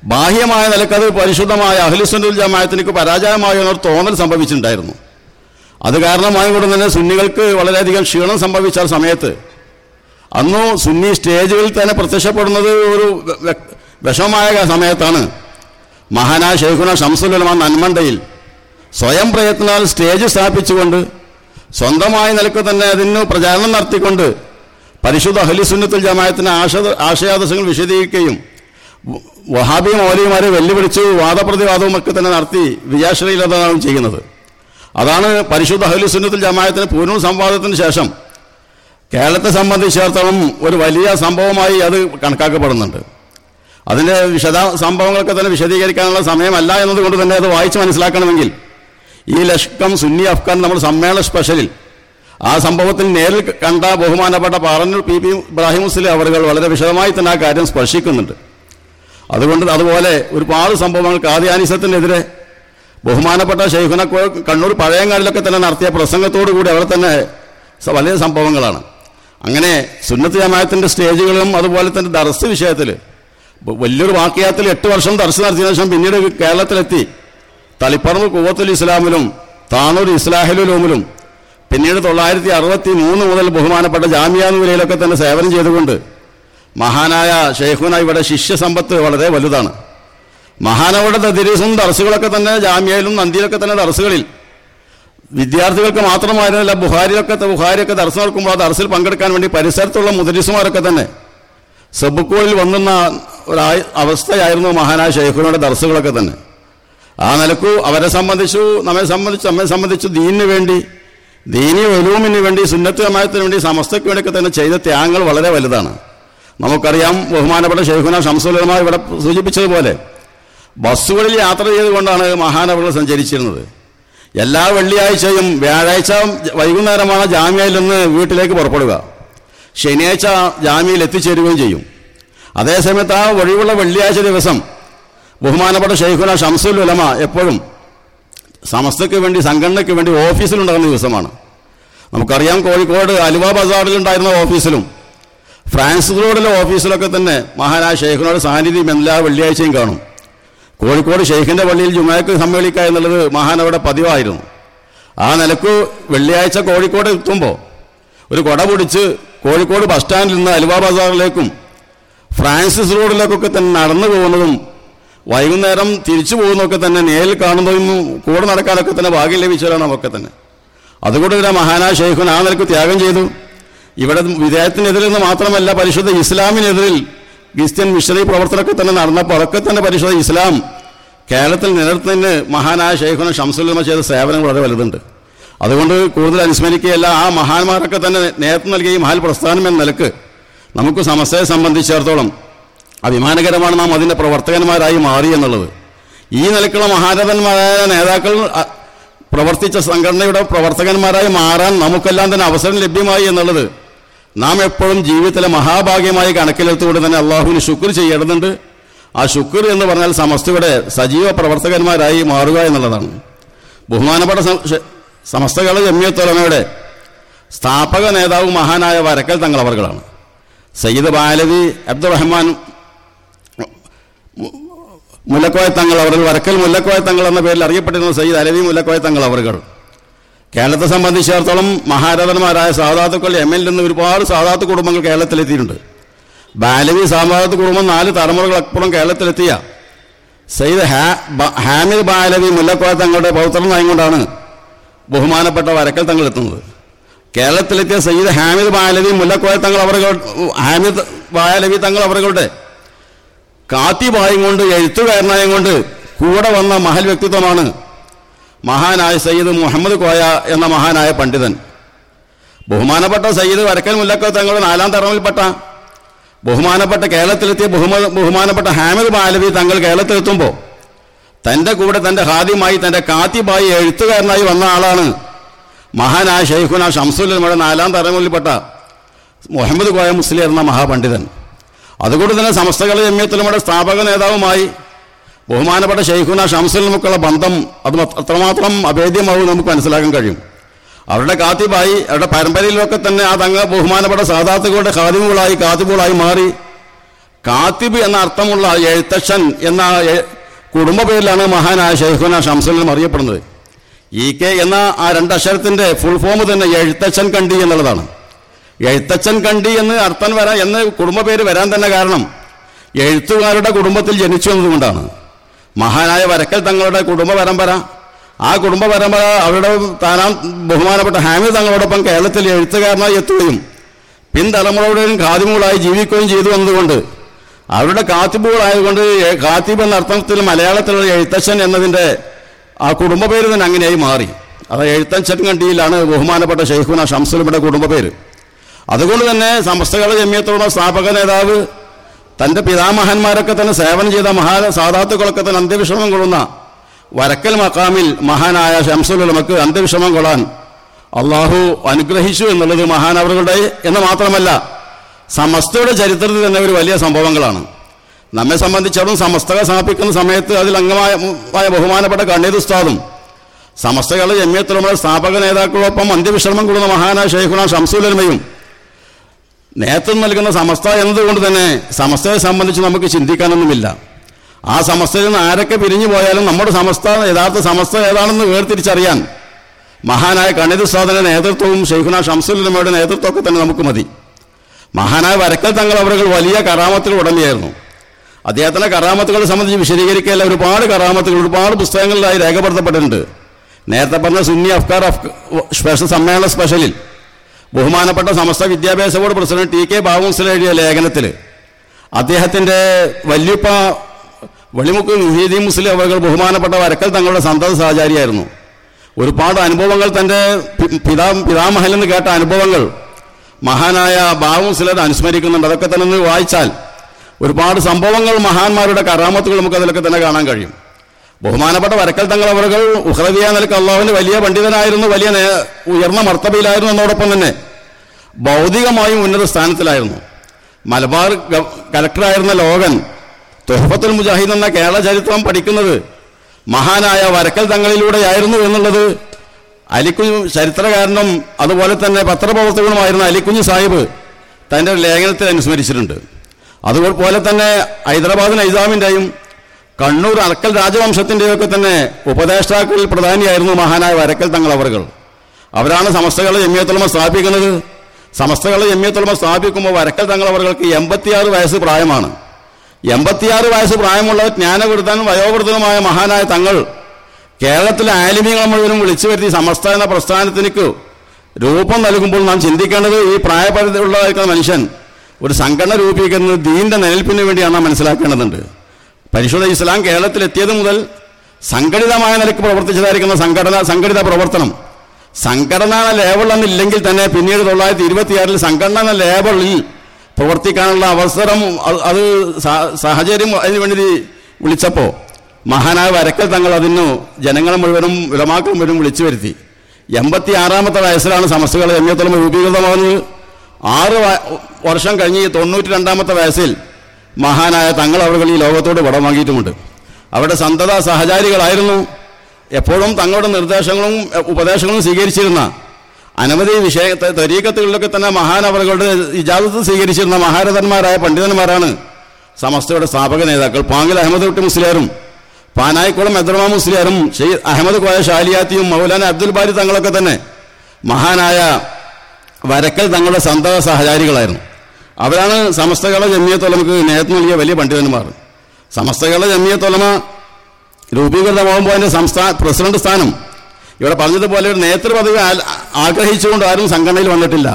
Speaker 1: ബാഹ്യമായ നിലക്കത് പരിശുദ്ധമായ അഹ്ലുസുൽ ജമായത്തിനക്ക് പരാജയമായ എന്നൊരു തോന്നൽ സംഭവിച്ചിട്ടുണ്ടായിരുന്നു. അത് കാരണമായി കൊണ്ട് തന്നെ സുന്നികൾക്ക് വളരെയധികം ക്ഷീണം സംഭവിച്ച സമയത്ത്. അന്നു സുന്നി സ്റ്റേജുകളിൽ തന്നെ പ്രത്യക്ഷപ്പെടുന്നത് ഒരു വിഷമമായ സമയത്താണ്. മഹാനായ ഷെയ്ഖുന ഷംസുലമ നന്മണ്ടയിൽ സ്വയം പ്രയത്നാൽ സ്റ്റേജ് സ്ഥാപിച്ചുകൊണ്ട് സ്വന്തമായ നിലയ്ക്ക് തന്നെ അതിന് പ്രചാരണം നടത്തിക്കൊണ്ട് പരിശുദ്ധ അഹ്ലിസുന്നത്തുൽ ജമായത്തിന്റെ ആശ ആശയാദർശങ്ങൾ വിശദീകരിക്കുകയും വഹാബി മൗലിമാരെ വെല്ലുവിളിച്ച് വാദപ്രതിവാദവും ഒക്കെ തന്നെ നടത്തി വിജയാശ്രയിലതാണ് ചെയ്യുന്നത്. അതാണ് പരിശുദ്ധ അഹ്ലുസുന്നത്തുൽ ജമായത്തിന് പൂർണ സംവാദത്തിന് ശേഷം കേരളത്തെ സംബന്ധിച്ചിടത്തോളം ഒരു വലിയ സംഭവമായി അത് കണക്കാക്കപ്പെടുന്നുണ്ട്. അതിന്റെ വിശദ സംഭവങ്ങളൊക്കെ തന്നെ വിശദീകരിക്കാനുള്ള സമയമല്ല എന്നതുകൊണ്ട് തന്നെ അത് വായിച്ച് മനസ്സിലാക്കണമെങ്കിൽ ഈ ലഷ്കം സുന്നി അഫ്ഗാൻ നമ്മൾ സമ്മേളന സ്പെഷ്യലിൽ ആ സംഭവത്തിൽ നേരിൽ കണ്ട ബഹുമാനപ്പെട്ട പാറന്നൂർ പി പി ഇബ്രാഹിം മുസ്ലിം അവറുകൾ വളരെ വിശദമായി തന്നെ ആ കാര്യം സ്പർശിക്കുന്നുണ്ട്. അതുകൊണ്ട് അതുപോലെ ഒരുപാട് സംഭവങ്ങൾ കാദ്യാനിസത്തിനെതിരെ ബഹുമാനപ്പെട്ട ഷെയ്ഖുന കണ്ണൂർ പഴയങ്ങാടിലൊക്കെ തന്നെ നടത്തിയ പ്രസംഗത്തോടു കൂടി അവിടെ തന്നെ വലിയ സംഭവങ്ങളാണ്. അങ്ങനെ സുന്നത്ത് ജമായത്തിന്റെ സ്റ്റേജുകളും അതുപോലെ തന്നെ ദർസ് വിഷയത്തിൽ വലിയൊരു വാക്യാത്തിൽ എട്ട് വർഷം ദർസ് നടത്തിയ ശേഷം പിന്നീട് കേരളത്തിലെത്തി. തളിപ്പറമ്പ് കൂവത്തുൽ ഇസ്ലാമിലും താണൂർ ഇസ്ലാഹലുലോമിലും പിന്നീട് തൊള്ളായിരത്തി അറുപത്തി മൂന്ന് മുതൽ ബഹുമാനപ്പെട്ട ജാമ്യ നിലയിലൊക്കെ തന്നെ സേവനം ചെയ്തുകൊണ്ട് മഹാനായ ഷെയ്ഖുന ഇവിടെ ശിഷ്യസമ്പത്ത് വളരെ വലുതാണ്. മഹാനവരുടെ ദിവസവും ദർസുകളൊക്കെ തന്നെ ജാമ്യയിലും നന്ദിയിലൊക്കെ തന്നെ ദർസുകളിൽ. വിദ്യാർത്ഥികൾക്ക് മാത്രമായിരുന്നില്ല ബുഹാരിലൊക്കെ ബുഹാരിയൊക്കെ ദർസ് നടക്കുമ്പോൾ ആ ദർസിൽ പങ്കെടുക്കാൻ വേണ്ടി പരിസരത്തുള്ള മുദരിസുമാരൊക്കെ തന്നെ. സബുക്കുകളിൽ വന്നുന്ന ഒരു അവസ്ഥയായിരുന്നു മഹാനായ ഷെയ്ഖുനയുടെ ദർസുകളൊക്കെ തന്നെ. ആ നിലക്കു അവരെ സംബന്ധിച്ചു നമ്മെ സംബന്ധിച്ചു നമ്മെ സംബന്ധിച്ചു ദീനിന് വേണ്ടി ദീനി വലൂമിന് വേണ്ടി സുന്നത്ത് വേണ്ടി സമസ്തയ്ക്ക് വേണ്ടിയൊക്കെ തന്നെ ചെയ്ത ത്യാഗങ്ങൾ വളരെ വലുതാണ്. നമുക്കറിയാം ബഹുമാനപ്പെട്ട ഷെയ്ഖുന ഷംസുലമായി ഇവിടെ സൂചിപ്പിച്ചതുപോലെ ബസ്സുകളിൽ യാത്ര ചെയ്തുകൊണ്ടാണ് മഹാനവകൾ സഞ്ചരിച്ചിരുന്നത്. എല്ലാ വെള്ളിയാഴ്ചയും വ്യാഴാഴ്ച വൈകുന്നേരമാണ് ജാമ്യയിൽ നിന്ന് വീട്ടിലേക്ക് പുറപ്പെടുക. ശനിയാഴ്ച ജാമ്യയിൽ എത്തിച്ചേരുകയും ചെയ്യും. അതേസമയത്ത് ആ ഒഴിവുള്ള വെള്ളിയാഴ്ച ദിവസം ബഹുമാനപ്പെട്ട ഷെയ്ഖുന ഷംസുൽ ഉലമ എപ്പോഴും സമസ്തയ്ക്ക് വേണ്ടി സംഘടനയ്ക്ക് വേണ്ടി ഓഫീസിലുണ്ടാകുന്ന ദിവസമാണ്. നമുക്കറിയാം കോഴിക്കോട് അലുവ ബസാറിലുണ്ടായിരുന്ന ഓഫീസിലും ഫ്രാൻസ് റോഡിലെ ഓഫീസിലൊക്കെ തന്നെ മഹാനായ ഷെയ്ഖുനോട് സാന്നിധ്യം എല്ലാ വെള്ളിയാഴ്ചയും കാണും. കോഴിക്കോട് ഷെയ്ഖിന്റെ പള്ളിയിൽ ജുമാക്ക് സമ്മേളിക്കുക എന്നുള്ളത് മഹാനവിടെ പതിവായിരുന്നു. ആ നിലയ്ക്ക് വെള്ളിയാഴ്ച കോഴിക്കോട് എത്തുമ്പോൾ ഒരു കൊട പിടിച്ച് കോഴിക്കോട് ബസ് സ്റ്റാൻഡിൽ നിന്ന് അലുവ ബസാറിലേക്കും ഫ്രാൻസിസ് റോഡിലേക്കൊക്കെ തന്നെ നടന്നു പോകുന്നതും വൈകുന്നേരം തിരിച്ചു പോകുന്നതൊക്കെ തന്നെ നേരിൽ കാണുന്നതും കൂടെ നടക്കാനൊക്കെ തന്നെ ഭാഗ്യം ലഭിച്ചവരാണ് അവർക്ക് തന്നെ. അതുകൊണ്ട് തന്നെ മഹാനാ ഷെയ്ഖുൻ ആ നിലയ്ക്ക് ത്യാഗം ചെയ്തു. ഇവിടെ വിദേഹത്തിനെതിരിൽ നിന്ന് മാത്രമല്ല പരിശുദ്ധ ഇസ്ലാമിനെതിരിൽ ക്രിസ്ത്യൻ മിഷണറി പ്രവർത്തനമൊക്കെ തന്നെ നടന്നപ്പോൾ അതൊക്കെ തന്നെ പരിശോധന ഇസ്ലാം കേരളത്തിൽ നിലനിർത്തുന്നതിന് മഹാനായ ഷെയ്ഖുന ഷംസുലമ ചെയ്ത സേവനം വളരെ വലുതുണ്ട്. അതുകൊണ്ട് കൂടുതൽ അനുസ്മരിക്കുകയല്ല ആ മഹാന്മാരൊക്കെ തന്നെ നേതൃത്വം നൽകിയ ഈ മഹാൽ പ്രസ്ഥാനം എന്ന നിലയ്ക്ക് നമുക്ക് സമസ്തയെ സംബന്ധിച്ചിടത്തോളം അഭിമാനകരമാണ് നാം അതിന്റെ പ്രവർത്തകന്മാരായി മാറി എന്നുള്ളത്. ഈ നിലക്കുള്ള മഹാരഥന്മാരായ നേതാക്കൾ പ്രവർത്തിച്ച സംഘടനയുടെ പ്രവർത്തകന്മാരായി മാറാൻ നമുക്കെല്ലാം തന്നെ അവസരം ലഭ്യമായി എന്നുള്ളത് നാം എപ്പോഴും ജീവിതത്തിലെ മഹാഭാഗ്യമായി കണക്കിലെടുത്തുകൊണ്ട് തന്നെ അള്ളാഹുവിന് ശുക്ർ ചെയ്യേണ്ടതുണ്ട്. ആ ശുക്ർ എന്ന് പറഞ്ഞാൽ സമസ്തയുടെ സജീവ പ്രവർത്തകന്മാരായി മാറുക എന്നുള്ളതാണ്. ബഹുമാനപ്പെട്ട സമസ്തകൾ ജമ്യത്തൊലമയുടെ സ്ഥാപക നേതാവ് മഹാനായ വരക്കൽ തങ്ങൾ അവർകളാണ് സയ്യിദ് ബാലവി അബ്ദുറഹ്മാൻ മുല്ലക്കോയ തങ്ങൾ അവർ വരക്കൽ മുല്ലക്കോയ തങ്ങൾ എന്ന പേരിൽ അറിയപ്പെട്ടിരുന്ന സയ്യിദ് അലവി മുല്ലക്കോയ തങ്ങൾ അവർകൾ. കേരളത്തെ സംബന്ധിച്ചിടത്തോളം മഹാരഥന്മാരായ സാധാത്തുക്കൾ എം എൽ നിന്ന് ഒരുപാട് സാധാത്ത് കുടുംബങ്ങൾ കേരളത്തിലെത്തിയിട്ടുണ്ട്. ബാലവി സാമ്പാദത്ത് കുടുംബം നാല് തലമുറകളപ്പുറം കേരളത്തിലെത്തിയ. സയ്യിദ് ഹാമിദ് ബാലവി മുല്ലക്കോയ തങ്ങളുടെ പൗത്രനായും ബഹുമാനപ്പെട്ട വരക്കൽ തങ്ങൾ എത്തുന്നത്. കേരളത്തിലെത്തിയ സയ്യിദ് ഹാമിദ് ബാലവി മുല്ലക്കോയ തങ്ങൾ അവർ ഹാമിദ് ബാലവി തങ്ങൾ അവരുടെ കാത്തിബായും കൊണ്ട് എഴുത്തുകാരനായും കൊണ്ട് കൂടെ വന്ന മഹൽ വ്യക്തിത്വമാണ് മഹാനായ സയ്യിദ് മുഹമ്മദ് കോയ എന്ന മഹാനായ പണ്ഡിതൻ. ബഹുമാനപ്പെട്ട സയ്യിദ് വരക്കൽ മുല്ലക്കൽ തങ്ങളുടെ നാലാം തറവിൽപ്പെട്ട. ബഹുമാനപ്പെട്ട കേരളത്തിലെത്തിയ ബഹുമ ബഹുമാനപ്പെട്ട ഹാമിദ് ബാലവി തങ്ങൾ കേരളത്തിലെത്തുമ്പോൾ തന്റെ കൂടെ തന്റെ ഹാദ്യമായി തന്റെ കാത്തിബായി എഴുത്തുകാരനായി വന്ന ആളാണ് മഹാനായ ഷെയ്ഖുന ഷംസുല്ലമ്മയുടെ നാലാം തലമുറയിൽപ്പെട്ട മുഹമ്മദ് കോയ മുസ്ലിം എന്ന മഹാപണ്ഡിതൻ. അതുകൊണ്ട് തന്നെ സമസ്തകള ജമ്യത്തിലുമയുടെ സ്ഥാപക നേതാവുമായി ബഹുമാനപ്പെട്ട ഷെയ്ഖുന ഷംസുല്ലമക്കുള്ള ബന്ധം അത് മത്ര- അത്രമാത്രം അഭേദ്യമാവും നമുക്ക് മനസ്സിലാക്കാൻ കഴിയും. അവരുടെ കാത്തിബായി അവരുടെ പരമ്പരയിലൊക്കെ തന്നെ ആ തങ്ങ ബഹുമാനപ്പെട്ട സാധാത്തുകളുടെ ഖാദിമുകളായി കാത്തിബുകളായി മാറി. കാത്തിബ് എന്ന അർത്ഥമുള്ള എഴുത്തച്ഛൻ എന്ന കുടുംബ പേരിലാണ് മഹാനായ ഷെയ്ഖുന ഷംസുലും അറിയപ്പെടുന്നത്. ഇ കെ എന്ന ആ രണ്ടക്ഷരത്തിന്റെ ഫുൾ ഫോം തന്നെ എഴുത്തച്ഛൻ കണ്ടി എന്നുള്ളതാണ്. എഴുത്തച്ഛൻ കണ്ടി എന്ന് അർത്ഥം വരാൻ എന്ന് കുടുംബ പേര് വരാൻ തന്നെ കാരണം എഴുത്തുകാരുടെ കുടുംബത്തിൽ ജനിച്ചു എന്നതുകൊണ്ടാണ്. മഹാനായ വരക്കൽ തങ്ങളുടെ കുടുംബ പരമ്പര. ആ കുടുംബ പരമ്പര അവരുടെ താനാം ബഹുമാനപ്പെട്ട ഹാമിദ് തങ്ങളോടൊപ്പം കേരളത്തിൽ എഴുത്തുകാരനായി എത്തുകയും പിൻതലമുറയുടെയും ഖാദിമുകളായി ജീവിക്കുകയും ചെയ്തു വന്നതുകൊണ്ട് അവരുടെ കാത്തിബുകളായതുകൊണ്ട് കാത്തിബ് എന്ന അർത്ഥത്തിൽ മലയാളത്തിലുള്ള എഴുത്തച്ഛൻ എന്നതിന്റെ ആ കുടുംബ പേര് തന്നെ അങ്ങനെയായി മാറി. അത് എഴുത്തച്ഛൻ കണ്ടിയിലാണ് ബഹുമാനപ്പെട്ട ഷെയ്ഖുന ഷംസുലമിയുടെ കുടുംബ പേര്. അതുകൊണ്ട് തന്നെ സമസ്തകളുടെ ജമ്യത്തോടുള്ള സ്ഥാപക നേതാവ് തന്റെ പിതാമഹന്മാരൊക്കെ തന്നെ സേവനം ചെയ്ത മഹാ സാധാത്തുക്കളൊക്കെ തന്നെ അന്ത്യവിഷമം കൊള്ളുന്ന വരക്കൽ മക്കാമിൽ മഹാനായ ഷംസുലമക്ക് അന്ത്യവിഷമം കൊള്ളാൻ അള്ളാഹു അനുഗ്രഹിച്ചു എന്നുള്ളത് മഹാനവറുകളുടെ എന്ന് മാത്രമല്ല സമസ്തയുടെ ചരിത്രത്തിൽ തന്നെ ഒരു വലിയ സംഭവങ്ങളാണ്. നമ്മെ സംബന്ധിച്ചിടത്തോളം സമസ്തക സമർപ്പിക്കുന്ന സമയത്ത് അതിൽ അംഗമായ ബഹുമാനപ്പെട്ട കണ്ണീർ ഉസ്താദും സമസ്തകളുടെ ജമ്യത്തിലുള്ള സ്ഥാപക നേതാക്കളോടൊപ്പം അന്ത്യവിശ്രമം കൊടുക്കുന്ന മഹാനായ ഷെയ്ഖുന ഷംസുലമയും നേത്രം നൽകുന്ന സമസ്ത എന്നതുകൊണ്ട് തന്നെ സമസ്തയെ സംബന്ധിച്ച് നമുക്ക് ചിന്തിക്കാനൊന്നുമില്ല. ആ സമസ്തയിൽ നിന്ന് ആരൊക്കെ പിരിഞ്ഞു പോയാലും നമ്മുടെ സമസ്ത യഥാർത്ഥ സമസ്ത ഏതാണെന്ന് വേർതിരിച്ചറിയാൻ മഹാനായ കണിത സാധന നേതൃത്വവും ഷെയ്ഖുന ഷംസുലമയുടെ നേതൃത്വമൊക്കെ തന്നെ നമുക്ക് മതി. മഹാനായ വരക്കൽ തങ്ങൾ അവർക്ക് വലിയ കറാമത്തിൽ ഉടമയായിരുന്നു. അദ്ദേഹത്തിന്റെ കറാമത്തുകളെ സംബന്ധിച്ച് വിശദീകരിക്കാൻ ഒരുപാട് കറാമത്തുകൾ ഒരുപാട് പുസ്തകങ്ങളിലായി രേഖപ്പെടുത്തപ്പെട്ടിട്ടുണ്ട്. നേരത്തെ പറഞ്ഞ സുന്നി അഫ്കാർ സ്പെഷ്യൽ സമ്മേളന സ്പെഷ്യലിൽ ബഹുമാനപ്പെട്ട സമസ്ത വിദ്യാഭ്യാസ ബോർഡ് പ്രസിഡന്റ് ടി കെ ബാബുസിൽ എഴുതിയ ലേഖനത്തിൽ അദ്ദേഹത്തിന്റെ വല്യുപ്പ വെളിമുക്ക് മുഹീദ്ദീൻ മുസ്ലിം അവകൾ ബഹുമാനപ്പെട്ട വരക്കൽ തങ്ങളുടെ സന്തത സഹചാരിയായിരുന്നു. ഒരുപാട് അനുഭവങ്ങൾ തന്റെ പിതാ പിതാമഹൽ എന്ന് കേട്ട അനുഭവങ്ങൾ മഹാനായ ബാബു മുസ്ലിം അനുസ്മരിക്കുന്നുണ്ട്. അതൊക്കെ തന്നെ വായിച്ചാൽ ഒരുപാട് സംഭവങ്ങൾ മഹാന്മാരുടെ കറാമത്തുകൾ നമുക്ക് അതിലൊക്കെ തന്നെ കാണാൻ കഴിയും. ബഹുമാനപ്പെട്ട വരക്കൽ തങ്ങൾ അവറുകൾ ഉഹ്റദിയ നിലയ്ക്ക് അള്ളാഹുവിന്റെ വലിയ പണ്ഡിതനായിരുന്നു വലിയ ഉയർന്ന മർത്തബയിലായിരുന്നു എന്നോടൊപ്പം തന്നെ. ഭൗതികമായും ഉന്നത സ്ഥാനത്തിലായിരുന്നു. മലബാർ കലക്ടറായിരുന്ന ലോകൻ തൊഹഫത്തുൽ മുജാഹിദ് എന്ന കേരള ചരിത്രം പഠിക്കുന്നത് മഹാനായ വരക്കൽ തങ്ങളിലൂടെയായിരുന്നു എന്നുള്ളത് അലിക്കുഞ്ഞ് ചരിത്രകാരനും അതുപോലെ തന്നെ പത്രപ്രവർത്തകനുമായിരുന്ന അലിക്കുഞ്ഞ് സാഹിബ് തന്റെ ലേഖനത്തിൽ അനുസ്മരിച്ചിട്ടുണ്ട്. അതുപോലെ തന്നെ ഹൈദരാബാദ് നൈസാമിന്റെയും കണ്ണൂർ അറക്കൽ രാജവംശത്തിന്റെയൊക്കെ തന്നെ ഉപദേഷ്ടാക്കളിൽ പ്രധാനിയായിരുന്നു മഹാനായ വരക്കൽ തങ്ങൾ അവർകൾ അവരാണ് സമസ്തകളെ ജമ്മിയത്തുലമ സ്ഥാപിക്കുന്നത്. സമസ്തകളെ ജമ്മിയത്തുലമ സ്ഥാപിക്കുമ്പോൾ വരക്കൽ തങ്ങൾ അവർക്ക് എൺപത്തിയാറ് വയസ്സ് പ്രായമാണ്. എൺപത്തിയാറ് വയസ്സ് പ്രായമുള്ള ജ്ഞാനവൃദ്ധനും വയോവൃദ്ധനുമായ മഹാനായ തങ്ങൾ കേരളത്തിലെ ആലിമ്യങ്ങൾ മുഴുവനും വിളിച്ചു വരുത്തി സമസ്ത എന്ന പ്രസ്ഥാനത്തിനു രൂപം നൽകുമ്പോൾ നാം ചിന്തിക്കേണ്ടത് ഈ പ്രായപരിധിയുള്ളതായിരിക്കുന്ന മനുഷ്യൻ ഒരു സംഘടന രൂപീകരിക്കുന്നത് ദീന്റെ നിലനിൽപ്പിന് വേണ്ടിയാണ് മനസ്സിലാക്കേണ്ടതുണ്ട്. പരിശുദ്ധ ഇസ്ലാം കേരളത്തിലെത്തിയത് മുതൽ സംഘടിതമായ നിലയ്ക്ക് പ്രവർത്തിച്ചതായിരിക്കുന്ന സംഘടന സംഘടിത പ്രവർത്തനം. സംഘടന ലേബൾ എന്നില്ലെങ്കിൽ തന്നെ പിന്നീട് തൊള്ളായിരത്തി ഇരുപത്തിയാറിൽ സംഘടനാ ലേബിളിൽ പ്രവർത്തിക്കാനുള്ള അവസരം അത് സാഹചര്യം അതിനു വേണ്ടി വിളിച്ചപ്പോൾ മഹാനായ വരക്കൽ തങ്ങൾ അതിന് ജനങ്ങളെ മുഴുവനും വിളമാക്കൾ മുഴുവൻ വിളിച്ചു വരുത്തി. എൺപത്തി ആറാമത്തെ വയസ്സിലാണ് സമസ്തകൾ എമ്മിയത്തോളം രൂപീകൃതമാകുന്നത്. ആറ് വർഷം കഴിഞ്ഞ് തൊണ്ണൂറ്റി രണ്ടാമത്തെ വയസ്സിൽ മഹാനായ തങ്ങൾ അവർ ഈ ലോകത്തോട് വടം വാങ്ങിയിട്ടുമുണ്ട്. അവരുടെ സന്തത സഹചാരികളായിരുന്നു. എപ്പോഴും തങ്ങളുടെ നിർദ്ദേശങ്ങളും ഉപദേശങ്ങളും സ്വീകരിച്ചിരുന്ന അനവധി വിഷയ തരീക്കത്തുകളിലൊക്കെ തന്നെ മഹാനവറുകളുടെ ഇജാദത്ത് സ്വീകരിച്ചിരുന്ന മഹാരഥന്മാരായ പണ്ഡിതന്മാരാണ്. സമസ്തയുടെ സ്ഥാപക നേതാക്കൾ പാങ്ങിൽ അഹമ്മദ് കുട്ടി മുസ്ലിയാരും പാനായിക്കുളം എദ്രമ മുസ്ലിയാരും ഷെയ് അഹമ്മദ് കോയ ഷാലിയാത്തിയും മൗലാന അബ്ദുൽ ബാരി തങ്ങളൊക്കെ തന്നെ മഹാനായ വരക്കൽ തങ്ങളുടെ സന്തത സഹചാരികളായിരുന്നു. അവരാണ് സമസ്തകള ജമിയത്തൊലമക്ക് നേതൃത്വം നൽകിയ വലിയ പണ്ഡിതന്മാർ. സമസ്തകള ജമിയത്തൊലമ രൂപീകൃതമാകുമ്പോൾ അതിന്റെ സംസ്ഥാന പ്രസിഡന്റ് സ്ഥാനം. ഇവിടെ പറഞ്ഞതുപോലെ ഒരു നേതൃപദവി ആഗ്രഹിച്ചുകൊണ്ട് ആരും സംഘടനയിൽ വന്നിട്ടില്ല.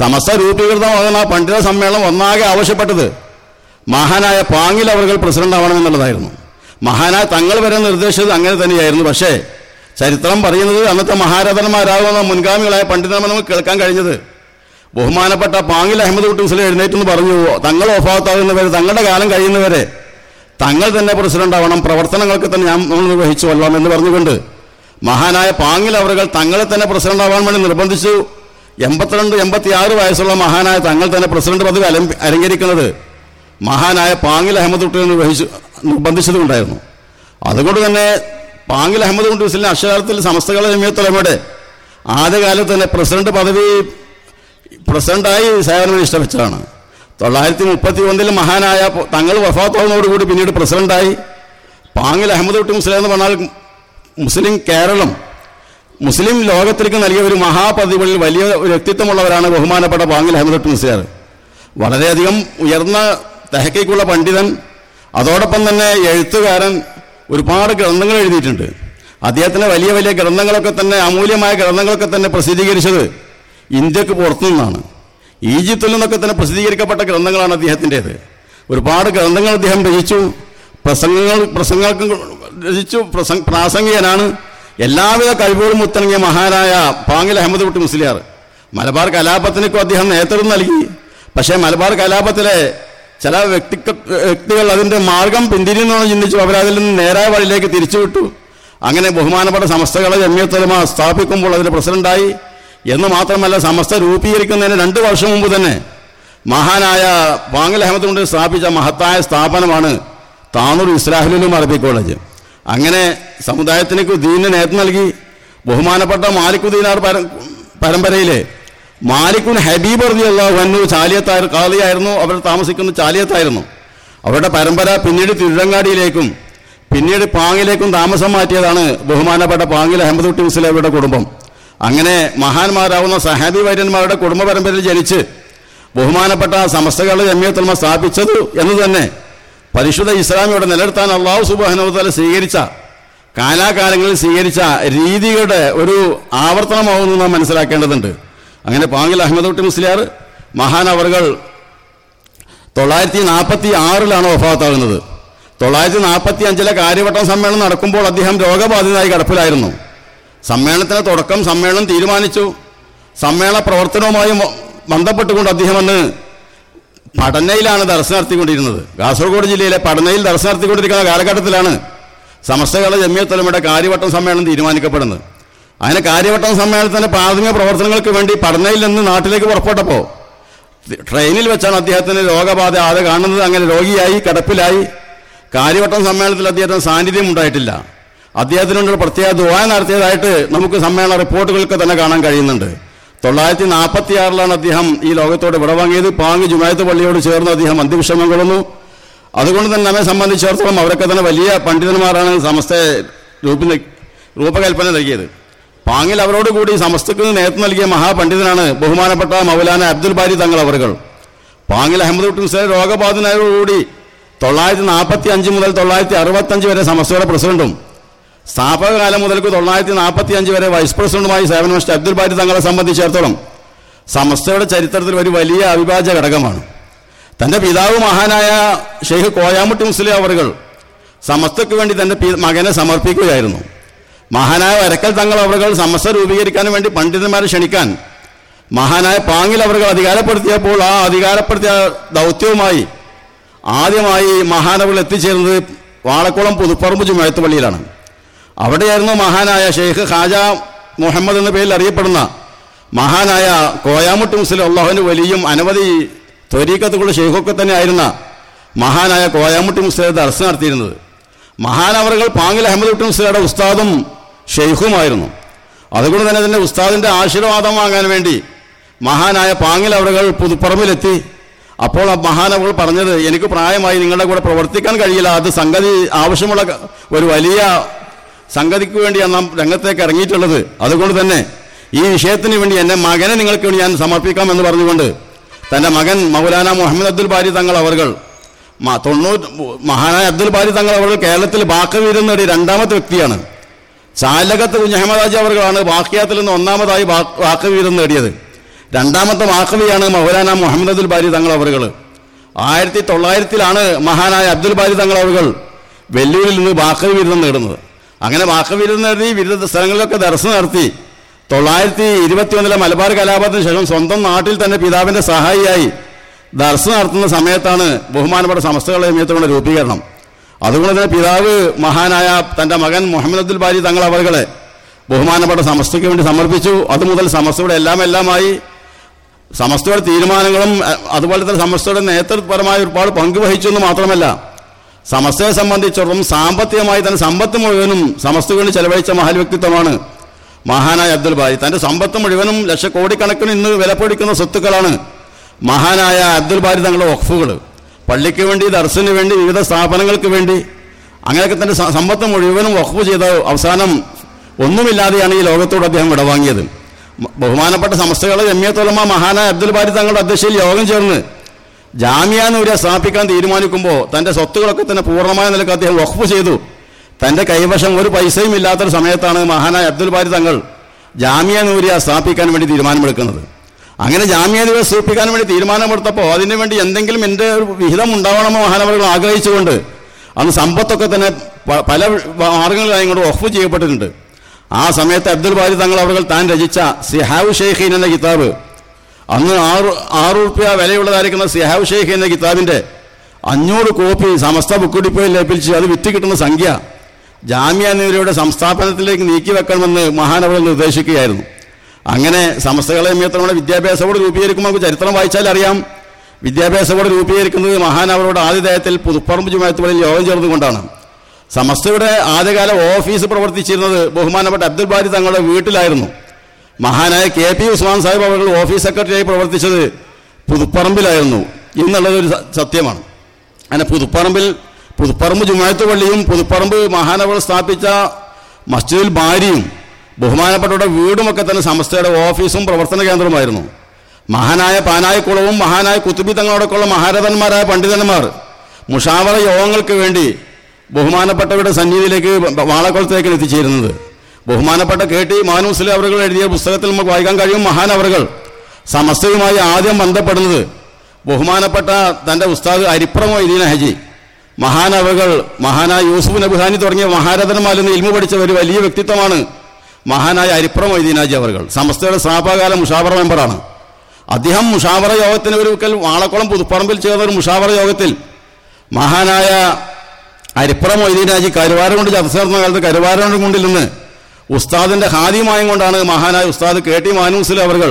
Speaker 1: സമസ്ത രൂപീകൃതമാകുന്ന പണ്ഡിത സമ്മേളനം ഒന്നാകെ ആവശ്യപ്പെട്ടത് മഹാനായ പാങ്ങിൽ അവർ പ്രസിഡന്റ് ആവണമെന്നുള്ളതായിരുന്നു മഹാനായ തങ്ങൾ വരെ നിർദ്ദേശിച്ചത് അങ്ങനെ തന്നെയായിരുന്നു. പക്ഷേ ചരിത്രം പറയുന്നത് അന്നത്തെ മഹാരഥന്മാരാകുന്ന മുൻഗാമികളായ പണ്ഡിതന്മാർ നമുക്ക് കേൾക്കാൻ കഴിഞ്ഞത് ബഹുമാനപ്പെട്ട പാങ്ങിൽ അഹമ്മദ് കുട്ടി മുസ്ലിം എഴുന്നേറ്റെന്ന് പറഞ്ഞു തങ്ങൾ ഒഫാത്താകുന്നവരെ തങ്ങളുടെ കാലം കഴിയുന്നവരെ തങ്ങൾ തന്നെ പ്രസിഡന്റ് ആവണം പ്രവർത്തനങ്ങൾക്ക് തന്നെ ഞാൻ നമ്മൾ നിർവഹിച്ചു കൊള്ളാം എന്ന് പറഞ്ഞുകൊണ്ട് മഹാനായ പാങ്ങിൽ അവറുകൾ തങ്ങളെ തന്നെ പ്രസിഡന്റ് ആവാൻ വേണ്ടി നിർബന്ധിച്ചു. എൺപത്തിരണ്ട് എൺപത്തി ആറ് വയസ്സുള്ള മഹാനായ തങ്ങൾ തന്നെ പ്രസിഡന്റ് പദവി അലം- അലങ്കരിക്കുന്നത് മഹാനായ പാങ്ങിൽ അഹമ്മദ് കുട്ടി നിർവഹിച്ചു നിർബന്ധിച്ചതുകൊണ്ടായിരുന്നു. അതുകൊണ്ട് തന്നെ പാങ്ങിൽ അഹമ്മദ് കുട്ടി മുസ്ലിം അക്ഷരാർത്ഥത്തിൽ സമസ്തകളെ ജമിയത്തുലമയുടെ ആദ്യകാലത്ത് തന്നെ പ്രസിഡന്റ് പദവി പ്രസിഡന്റായി സേവനം ഇഷ്ടപ്പെട്ടതാണ് തൊള്ളായിരത്തി മുപ്പത്തി ഒന്നിൽ മഹാനായ തങ്ങൾ തങ്ങൾ കൂടി പിന്നീട് പ്രസിഡന്റായി. പാങ്ങിൽ അഹമ്മദ് കുട്ടി മുസ്ലിം എന്ന് പറഞ്ഞാൽ മുസ്ലിം കേരളം. മുസ്ലിം ലോകത്തിലേക്ക് നൽകിയ ഒരു മഹാപതികളിൽ വലിയ വ്യക്തിത്വമുള്ളവരാണ് ബഹുമാനപ്പെട്ട പാങ്ങിൽ അഹമ്മദ് കുട്ടി മുസ്ലിയാർ. വളരെയധികം ഉയർന്ന തെഹക്കേക്കുള്ള പണ്ഡിതൻ. അതോടൊപ്പം തന്നെ എഴുത്തുകാരൻ. ഒരുപാട് ഗ്രന്ഥങ്ങൾ എഴുതിയിട്ടുണ്ട്. അദ്ദേഹത്തിന് വലിയ വലിയ ഗ്രന്ഥങ്ങളൊക്കെ തന്നെ അമൂല്യമായ ഗ്രന്ഥങ്ങളൊക്കെ തന്നെ പ്രസിദ്ധീകരിച്ചത് ഇന്ത്യയ്ക്ക് പുറത്തു നിന്നാണ്. ഈജിപ്തിൽ നിന്നൊക്കെ തന്നെ പ്രസിദ്ധീകരിക്കപ്പെട്ട ഗ്രന്ഥങ്ങളാണ് അദ്ദേഹത്തിന്റെത്. ഒരുപാട് ഗ്രന്ഥങ്ങൾ അദ്ദേഹം രചിച്ചു. പ്രസംഗങ്ങൾ പ്രസംഗങ്ങൾക്ക് രചിച്ചു. പ്രസംഗ പ്രാസംഗികനാണ്. എല്ലാവിധ കഴിവുകളും ഒത്തിണങ്ങിയ മഹാനായ പാങ്ങിൽ അഹമ്മദ് കുട്ടി മുസ്ലിയാർ. മലബാർ കലാപത്തിനൊക്കെ അദ്ദേഹം നേതൃത്വം നൽകി. പക്ഷേ മലബാർ കലാപത്തിലെ ചില വ്യക്തി വ്യക്തികൾ അതിന്റെ മാർഗം പിന്തിരിയുന്നതെന്ന് ചിന്തിച്ചു. അവരതിൽ നിന്ന് നേരായ വഴിയിലേക്ക് തിരിച്ചുവിട്ടു. അങ്ങനെ ബഹുമാനപ്പെട്ട സമസ്തകളെ ജമ്യത്തലമ സ്ഥാപിക്കുമ്പോൾ അതിൽ പ്രസിഡന്റായി. എന്ന് മാത്രമല്ല സമസ്ത രൂപീകരിക്കുന്നതിന് രണ്ട് വർഷം മുമ്പ് തന്നെ മഹാനായ വാങ്ങൽ അഹമ്മദ് കൊണ്ട് സ്ഥാപിച്ച മഹത്തായ സ്ഥാപനമാണ് താനൂർ ഇസ്ലാഹുലും അറബി കോളേജ്. അങ്ങനെ സമുദായത്തിനേക്ക് ദീനിന് നേതൃത്വം നൽകി ബഹുമാനപ്പെട്ട മാലിക്കുദ്ദീനാർ പര പരമ്പരയിലെ മാലിക്കുൻ ഹബീബ് അള്ളാഹു അന്നു ചാലിയത്തായ കാളിയായിരുന്നു അവർ താമസിക്കുന്ന ചാലിയത്തായിരുന്നു. അവരുടെ പരമ്പര പിന്നീട് തിരുരങ്ങാടിയിലേക്കും പിന്നീട് പാങ്ങിലേക്കും താമസം മാറ്റിയതാണ് ബഹുമാനപ്പെട്ട പാങ്ങിൽ അഹമ്മദ് കുട്ടി അവരുടെ കുടുംബം. അങ്ങനെ മഹാന്മാരാവുന്ന സഹാബി വൈര്യന്മാരുടെ കുടുംബ പരമ്പരയിൽ ജനിച്ച് ബഹുമാനപ്പെട്ട സമസ്തകളുടെ ജമ്യത്തുൽമ സ്ഥാപിച്ചത് എന്ന് തന്നെ പരിശുദ്ധ ഇസ്ലാമിയുടെ നിലനിർത്താൻ അള്ളാഹു സുബാനുവല സ്വീകരിച്ച കാലാകാലങ്ങളിൽ സ്വീകരിച്ച രീതികളുടെ ഒരു ആവർത്തനമാവുമെന്ന് നാം മനസ്സിലാക്കേണ്ടതുണ്ട്. അങ്ങനെ പാങ്ങിൽ അഹമ്മദ് കുട്ടി മുസ്ലിയാർ മഹാനവറുകൾ തൊള്ളായിരത്തി നാൽപ്പത്തി ആറിലാണ് വഫാത്താകുന്നത്. തൊള്ളായിരത്തി നാൽപ്പത്തി അഞ്ചിലെ കാര്യവട്ടം സമ്മേളനം നടക്കുമ്പോൾ അദ്ദേഹം രോഗബാധിതനായി കിടപ്പിലായിരുന്നു. സമ്മേളനത്തിന് തുടക്കം സമ്മേളനം തീരുമാനിച്ചു. സമ്മേളന പ്രവർത്തനവുമായി ബന്ധപ്പെട്ടുകൊണ്ട് അദ്ദേഹം അന്ന് പഠനയിലാണ് ദർശനം നടത്തിക്കൊണ്ടിരുന്നത്. കാസർഗോഡ് ജില്ലയിലെ പഠനയിൽ ദർശനം നടത്തിക്കൊണ്ടിരിക്കുന്ന കാലഘട്ടത്തിലാണ് സമസ്തകളുടെ ജമ്മിയത്തൊലമയുടെ കാര്യവട്ടം സമ്മേളനം തീരുമാനിക്കപ്പെടുന്നത്. അങ്ങനെ കാര്യവട്ടം സമ്മേളനത്തിന്റെ പ്രാഥമിക പ്രവർത്തനങ്ങൾക്ക് വേണ്ടി പഠനയിൽ നിന്ന് നാട്ടിലേക്ക് പുറപ്പെട്ടപ്പോൾ ട്രെയിനിൽ വെച്ചാണ് അദ്ദേഹത്തിന് രോഗബാധ ആദ്യം കാണുന്നത്. അങ്ങനെ രോഗിയായി കിടപ്പിലായി. കാര്യവട്ടം സമ്മേളനത്തിൽ അദ്ദേഹത്തിന് സാന്നിധ്യം ഉണ്ടായിട്ടില്ല. അദ്ദേഹത്തിനോട് പ്രത്യേക ദുവാ നടത്തിയതായിട്ട് നമുക്ക് സമ്മേളന റിപ്പോർട്ടുകൾക്ക് തന്നെ കാണാൻ കഴിയുന്നുണ്ട്. തൊള്ളായിരത്തി നാൽപ്പത്തി ആറിലാണ് അദ്ദേഹം ഈ ലോകത്തോട് വിടവാങ്ങിയത് പാങ്ങ് ജുമായത്ത് പള്ളിയോട് ചേർന്ന് അദ്ദേഹം അന്ത്യവിഷമം കൊള്ളുന്നു. അതുകൊണ്ട് തന്നെ നമ്മെ സംബന്ധിച്ചിടത്തോളം അവരൊക്കെ തന്നെ വലിയ പണ്ഡിതന്മാരാണ് സമസ്തയെ രൂപ രൂപകൽപ്പന നൽകിയത്. പാങ്ങിൽ അവരോട് കൂടി സമസ്തക്ക് നേതൃത്വം നൽകിയ മഹാപണ്ഡിതനാണ് ബഹുമാനപ്പെട്ട മൗലാന അബ്ദുൽ ബാരി തങ്ങൾ അവർകൾ. പാങ്ങിൽ അഹമ്മദ് കുട്ടി രോഗബാധിതനായതോടുകൂടി തൊള്ളായിരത്തി നാൽപ്പത്തി അഞ്ച് മുതൽ തൊള്ളായിരത്തി അറുപത്തഞ്ച് വരെ സമസ്തയുടെ പ്രസിഡന്റും സ്ഥാപക കാലം മുതൽക്ക് തൊള്ളായിരത്തി നാൽപ്പത്തി അഞ്ച് വരെ വൈസ് പ്രസിഡന്റുമായി സേവനമനുഷ്ഠിച്ച അബ്ദുൽ ബാരി തങ്ങളെ സംബന്ധിച്ചിടത്തോളം സമസ്തയുടെ ചരിത്രത്തിൽ ഒരു വലിയ അവിഭാജ്യ ഘടകമാണ്. തന്റെ പിതാവ് മഹാനായ ഷെയ്ഖ് കോയാമുട്ടി മുസ്ലിം അവറുകൾ സമസ്തയ്ക്ക് വേണ്ടി തന്റെ മകനെ സമർപ്പിക്കുകയായിരുന്നു. മഹാനായ വരക്കൽ തങ്ങൾ അവറുകൾ സമസ്ത രൂപീകരിക്കാൻ വേണ്ടി പണ്ഡിതന്മാരെ ക്ഷണിക്കാൻ മഹാനായ പാങ്ങിൽ അവറുകൾ അധികാരപ്പെടുത്തിയപ്പോൾ ആ അധികാരപ്പെടുത്തിയ ദൗത്യവുമായി ആദ്യമായി മഹാനവൾ എത്തിച്ചേർന്നത് വാളക്കുളം പുതുപ്പറമ്പ് ജുമായത്ത് പള്ളിയിലാണ്. അവിടെയായിരുന്നു മഹാനായ ഷെയ്ഖ് ഖാജ മുഹമ്മദ് എന്ന പേരിൽ അറിയപ്പെടുന്ന മഹാനായ കോയാമുട്ട് മുസ്ലിം അള്ളാഹുവിന് വലിയും അനവധി ത്വരീക്കത്തുള്ള ഷെയ്ഖൊക്കെ തന്നെ ആയിരുന്ന മഹാനായ കോയാമുട്ടി മുസ്ലിം ദർശനം നടത്തിയിരുന്നത്. മഹാനവറുകൾ പാങ്ങിൽ അഹമ്മദ് കുട്ടി മുസ്ലിയുടെ ഉസ്താദും ഷെയ്ഖുമായിരുന്നു. അതുകൊണ്ട് തന്നെ തന്നെ ഉസ്താദിന്റെ ആശീർവാദം വാങ്ങാൻ വേണ്ടി മഹാനായ പാങ്ങിൽ അവറുകൾ പുതുപ്പറമ്പിലെത്തി. അപ്പോൾ ആ മഹാനവകൾ പറഞ്ഞത് എനിക്ക് പ്രായമായി നിങ്ങളുടെ കൂടെ പ്രവർത്തിക്കാൻ കഴിയില്ല. അത് സംഗതി ആവശ്യമുള്ള ഒരു വലിയ സംഗതിക്ക് വേണ്ടിയാണ് നാം രംഗത്തേക്ക് ഇറങ്ങിയിട്ടുള്ളത്. അതുകൊണ്ട് തന്നെ ഈ വിഷയത്തിന് വേണ്ടി എന്റെ മകനെ നിങ്ങൾക്ക് വേണ്ടി ഞാൻ സമർപ്പിക്കാമെന്ന് പറഞ്ഞുകൊണ്ട് തന്റെ മകൻ മൗലാന മുഹമ്മദ് അബ്ദുൽ ബാരി തങ്ങൾ അവർകൾ തൊണ്ണൂറ് മഹാനായ അബ്ദുൽ ബാരി തങ്ങൾ അവർ കേരളത്തിൽ ബാക്കവീരം നേടിയ രണ്ടാമത്തെ വ്യക്തിയാണ്. ചാലകത്ത് കുഞ്ഞഹമ്മദാജി അവർകളാണ് ബാക്കിയാത്തിൽ നിന്ന് ഒന്നാമതായി വാക്കവീരം നേടിയത്. രണ്ടാമത്തെ വാക്കവിയാണ് മൗലാന മുഹമ്മദ് അബ്ദുൽ ബാരി തങ്ങൾ അവർ ആയിരത്തി തൊള്ളായിരത്തിലാണ് മഹാനായ അബ്ദുൽ ബാരി തങ്ങൾ അവർകൾ വെല്ലൂരിൽ നിന്ന് ബാക്കവി നേടുന്നത്. അങ്ങനെ വാക്കവിരുന്ന് നടത്തി വിരുദ്ധ സ്ഥലങ്ങളിലൊക്കെ ദർശനം നടത്തി. തൊള്ളായിരത്തി ഇരുപത്തി ഒന്നിലെ മലബാർ കലാപത്തിന് ശേഷം സ്വന്തം നാട്ടിൽ തന്നെ പിതാവിന്റെ സഹായിയായി ദർശനം നടത്തുന്ന സമയത്താണ് ബഹുമാനപ്പെട്ട സമസ്തകളുടെ നിയമത്തിലുള്ള രൂപീകരണം. അതുകൊണ്ട് തന്നെ പിതാവ് മഹാനായ തന്റെ മകൻ മുഹമ്മദ് അബ്ദുൽ ബാരി തങ്ങൾ അവറുകളെ ബഹുമാനപ്പെട്ട സമസ്തയ്ക്ക് വേണ്ടി സമർപ്പിച്ചു. അതുമുതൽ സമസ്തയുടെ എല്ലാം എല്ലാമായി സമസ്തയുടെ തീരുമാനങ്ങളും അതുപോലെ തന്നെ സമസ്തയുടെ നേതൃത്വപരമായ ഒരുപാട് പങ്കുവഹിച്ചു എന്ന് മാത്രമല്ല സമസ്തയെ സംബന്ധിച്ചിടത്തോളം സാമ്പത്തികമായി തന്നെ സമ്പത്ത് മുഴുവനും സമസ്തകളിൽ ചെലവഴിച്ച മഹൽ വ്യക്തിത്വമാണ് മഹാനായ അബ്ദുൽ ബാരി. തന്റെ സമ്പത്ത് മുഴുവനും ലക്ഷക്കോടിക്കണക്കിന് ഇന്ന് വിലപ്പൊടിക്കുന്ന സ്വത്തുക്കളാണ് മഹാനായ അബ്ദുൽ ബാരി തങ്ങളുടെ വഖഫുകൾ പള്ളിക്ക് വേണ്ടി ദർശന് വേണ്ടി വിവിധ സ്ഥാപനങ്ങൾക്ക് വേണ്ടി അങ്ങനെയൊക്കെ തന്റെ സമ്പത്ത് മുഴുവനും വഖഫ് ചെയ്ത അവസാനം ഒന്നുമില്ലാതെയാണ് ഈ ലോകത്തോട് അദ്ദേഹം വിടവാങ്ങിയത്. ബഹുമാനപ്പെട്ട സമസ്തകളെ രമ്യത്തോളമ മഹാനായ അബ്ദുൽ ബാരി തങ്ങളുടെ അധ്യക്ഷയിൽ യോഗം ചേർന്ന് ജാമ്യ സ്ഥാപിക്കാൻ തീരുമാനിക്കുമ്പോൾ തന്റെ സ്വത്തുകളൊക്കെ തന്നെ പൂർണമായ നിലയ്ക്ക് അദ്ദേഹം വഖഫ് ചെയ്തു. തന്റെ കൈവശം ഒരു പൈസയും ഇല്ലാത്തൊരു സമയത്താണ് മഹാനായ അബ്ദുൽ ബാരി തങ്ങൾ ജാമ്യ സ്ഥാപിക്കാൻ വേണ്ടി തീരുമാനമെടുക്കുന്നത്. അങ്ങനെ ജാമ്യ നൂര്യ സ്ഥാപിക്കാൻ വേണ്ടി തീരുമാനമെടുത്തപ്പോൾ അതിനു വേണ്ടി എന്തെങ്കിലും എന്റെ ഒരു വിഹിതം ഉണ്ടാവണമെന്ന് മഹാനവറുകൾ ആഗ്രഹിച്ചുകൊണ്ട് അന്ന് സമ്പത്തൊക്കെ തന്നെ പല മാർഗങ്ങളിലായി ഇങ്ങോട്ട് വഖഫ് ചെയ്യപ്പെട്ടിട്ടുണ്ട്. ആ സമയത്ത് അബ്ദുൽ ബാരി തങ്ങൾ അവർ താൻ രചിച്ച സിഹാവ് ഷെയ്ഖീൻ എന്ന കിതാബ് അന്ന് ആറ് ആറ് റുപ്യ വിലയുള്ളതായിരിക്കുന്ന സിഹാവ് ഷെയ്ഖ് എന്ന കിതാബിന്റെ അഞ്ഞൂറ് കോപ്പി സമസ്ത ബുക്ക് ഡിപ്പോയിൽ ലഭിച്ച്. അത് വിറ്റ് കിട്ടുന്ന സംഖ്യ ജാമ്യ എന്നിവരുടെ സംസ്ഥാപനത്തിലേക്ക് നീക്കി വെക്കണമെന്ന് മഹാനവർ നിർദ്ദേശിക്കുകയായിരുന്നു. അങ്ങനെ സമസ്തകളെ നിയന്ത്രണ വിദ്യാഭ്യാസ ബോർഡ് രൂപീകരിക്കുമ്പോൾ നമുക്ക് ചരിത്രം വായിച്ചാൽ അറിയാം. വിദ്യാഭ്യാസ ബോർഡ് രൂപീകരിക്കുന്നത് മഹാനവരുടെ ആതിഥേയത്തിൽ പുതുപ്പറമ്പ് ജുമായത്തുകളിൽ യോഗം ചേർന്നുകൊണ്ടാണ്. സമസ്തയുടെ ആദ്യകാല ഓഫീസ് പ്രവർത്തിച്ചിരുന്നത് ബഹുമാനപ്പെട്ട അബ്ദുൽ ബാരി തങ്ങളുടെ വീട്ടിലായിരുന്നു. മഹാനായ കെ പി ഉസ്മാൻ സാഹിബ് അവർ ഓഫീസ് സെക്രട്ടറിയായി പ്രവർത്തിച്ചത് പുതുപ്പറമ്പിലായിരുന്നു. എന്നുള്ളത് ഒരു സത്യമാണ്. അങ്ങനെ പുതുപ്പറമ്പിൽ പുതുപ്പറമ്പ് ജുമായത്ത് പള്ളിയും പുതുപ്പറമ്പ് മഹാനവർ സ്ഥാപിച്ച മസ്ജിദുൽ ബാരിയും ബഹുമാനപ്പെട്ടവരുടെ വീടുമൊക്കെ തന്നെ സമസ്തയുടെ ഓഫീസും പ്രവർത്തന കേന്ദ്രവുമായിരുന്നു. മഹാനായ പാനായക്കുളവും മഹാനായ കുത്തുബി തങ്ങളോടൊക്കെയുള്ള മഹാരഥന്മാരായ പണ്ഡിതന്മാർ മുഷാവറ യോഗങ്ങൾക്ക് വേണ്ടി ബഹുമാനപ്പെട്ടവരുടെ സന്നിധിയിലേക്ക് വാളക്കുളത്തേക്ക് എത്തിച്ചേരുന്നത്. ബഹുമാനപ്പെട്ട കെ ടി മാനൂസിലെ അവറുകൾ എഴുതിയ പുസ്തകത്തിൽ നമുക്ക് വായിക്കാൻ കഴിയും. മഹാൻ മഹാനവറുകൾ സമസ്തയുമായി ആദ്യം ബന്ധപ്പെടുന്നത് ബഹുമാനപ്പെട്ട തന്റെ ഉസ്താദ് അരിപ്രമോ ഇലീന ഹജി. മഹാനവകൾ മഹാനായ യൂസുഫ് നബുഹാനി തുടങ്ങിയ മഹാരഥന്മാരിൽ നിന്ന് ഇൽമു പഠിച്ച ഒരു വലിയ വ്യക്തിത്വമാണ് മഹാനായ അരിപ്ര മൊയ്തീനാജി അവർകൾ സമസ്തയുടെ സ്ഥാപകാല മുഷാവറ മെമ്പറാണ്. അദ്ദേഹം മുഷാവറ യോഗത്തിന് ഒരിക്കൽ വാളക്കുളം പുതുപ്പറമ്പിൽ ചേർന്ന ഒരു മുഷാവറ യോഗത്തിൽ മഹാനായ അരിപ്രമോ മൊയ്തീനാജി കരുവാരം കൊണ്ട് ചർച്ച നടന്ന കാലത്ത് കരുവാരം കൊണ്ടിൽ നിന്ന് ഉസ്താദിന്റെ ഹാദ്യമായും കൊണ്ടാണ് മഹാനായ ഉസ്താദ് കെ ടി മാനൂസിൽ അവർകൾ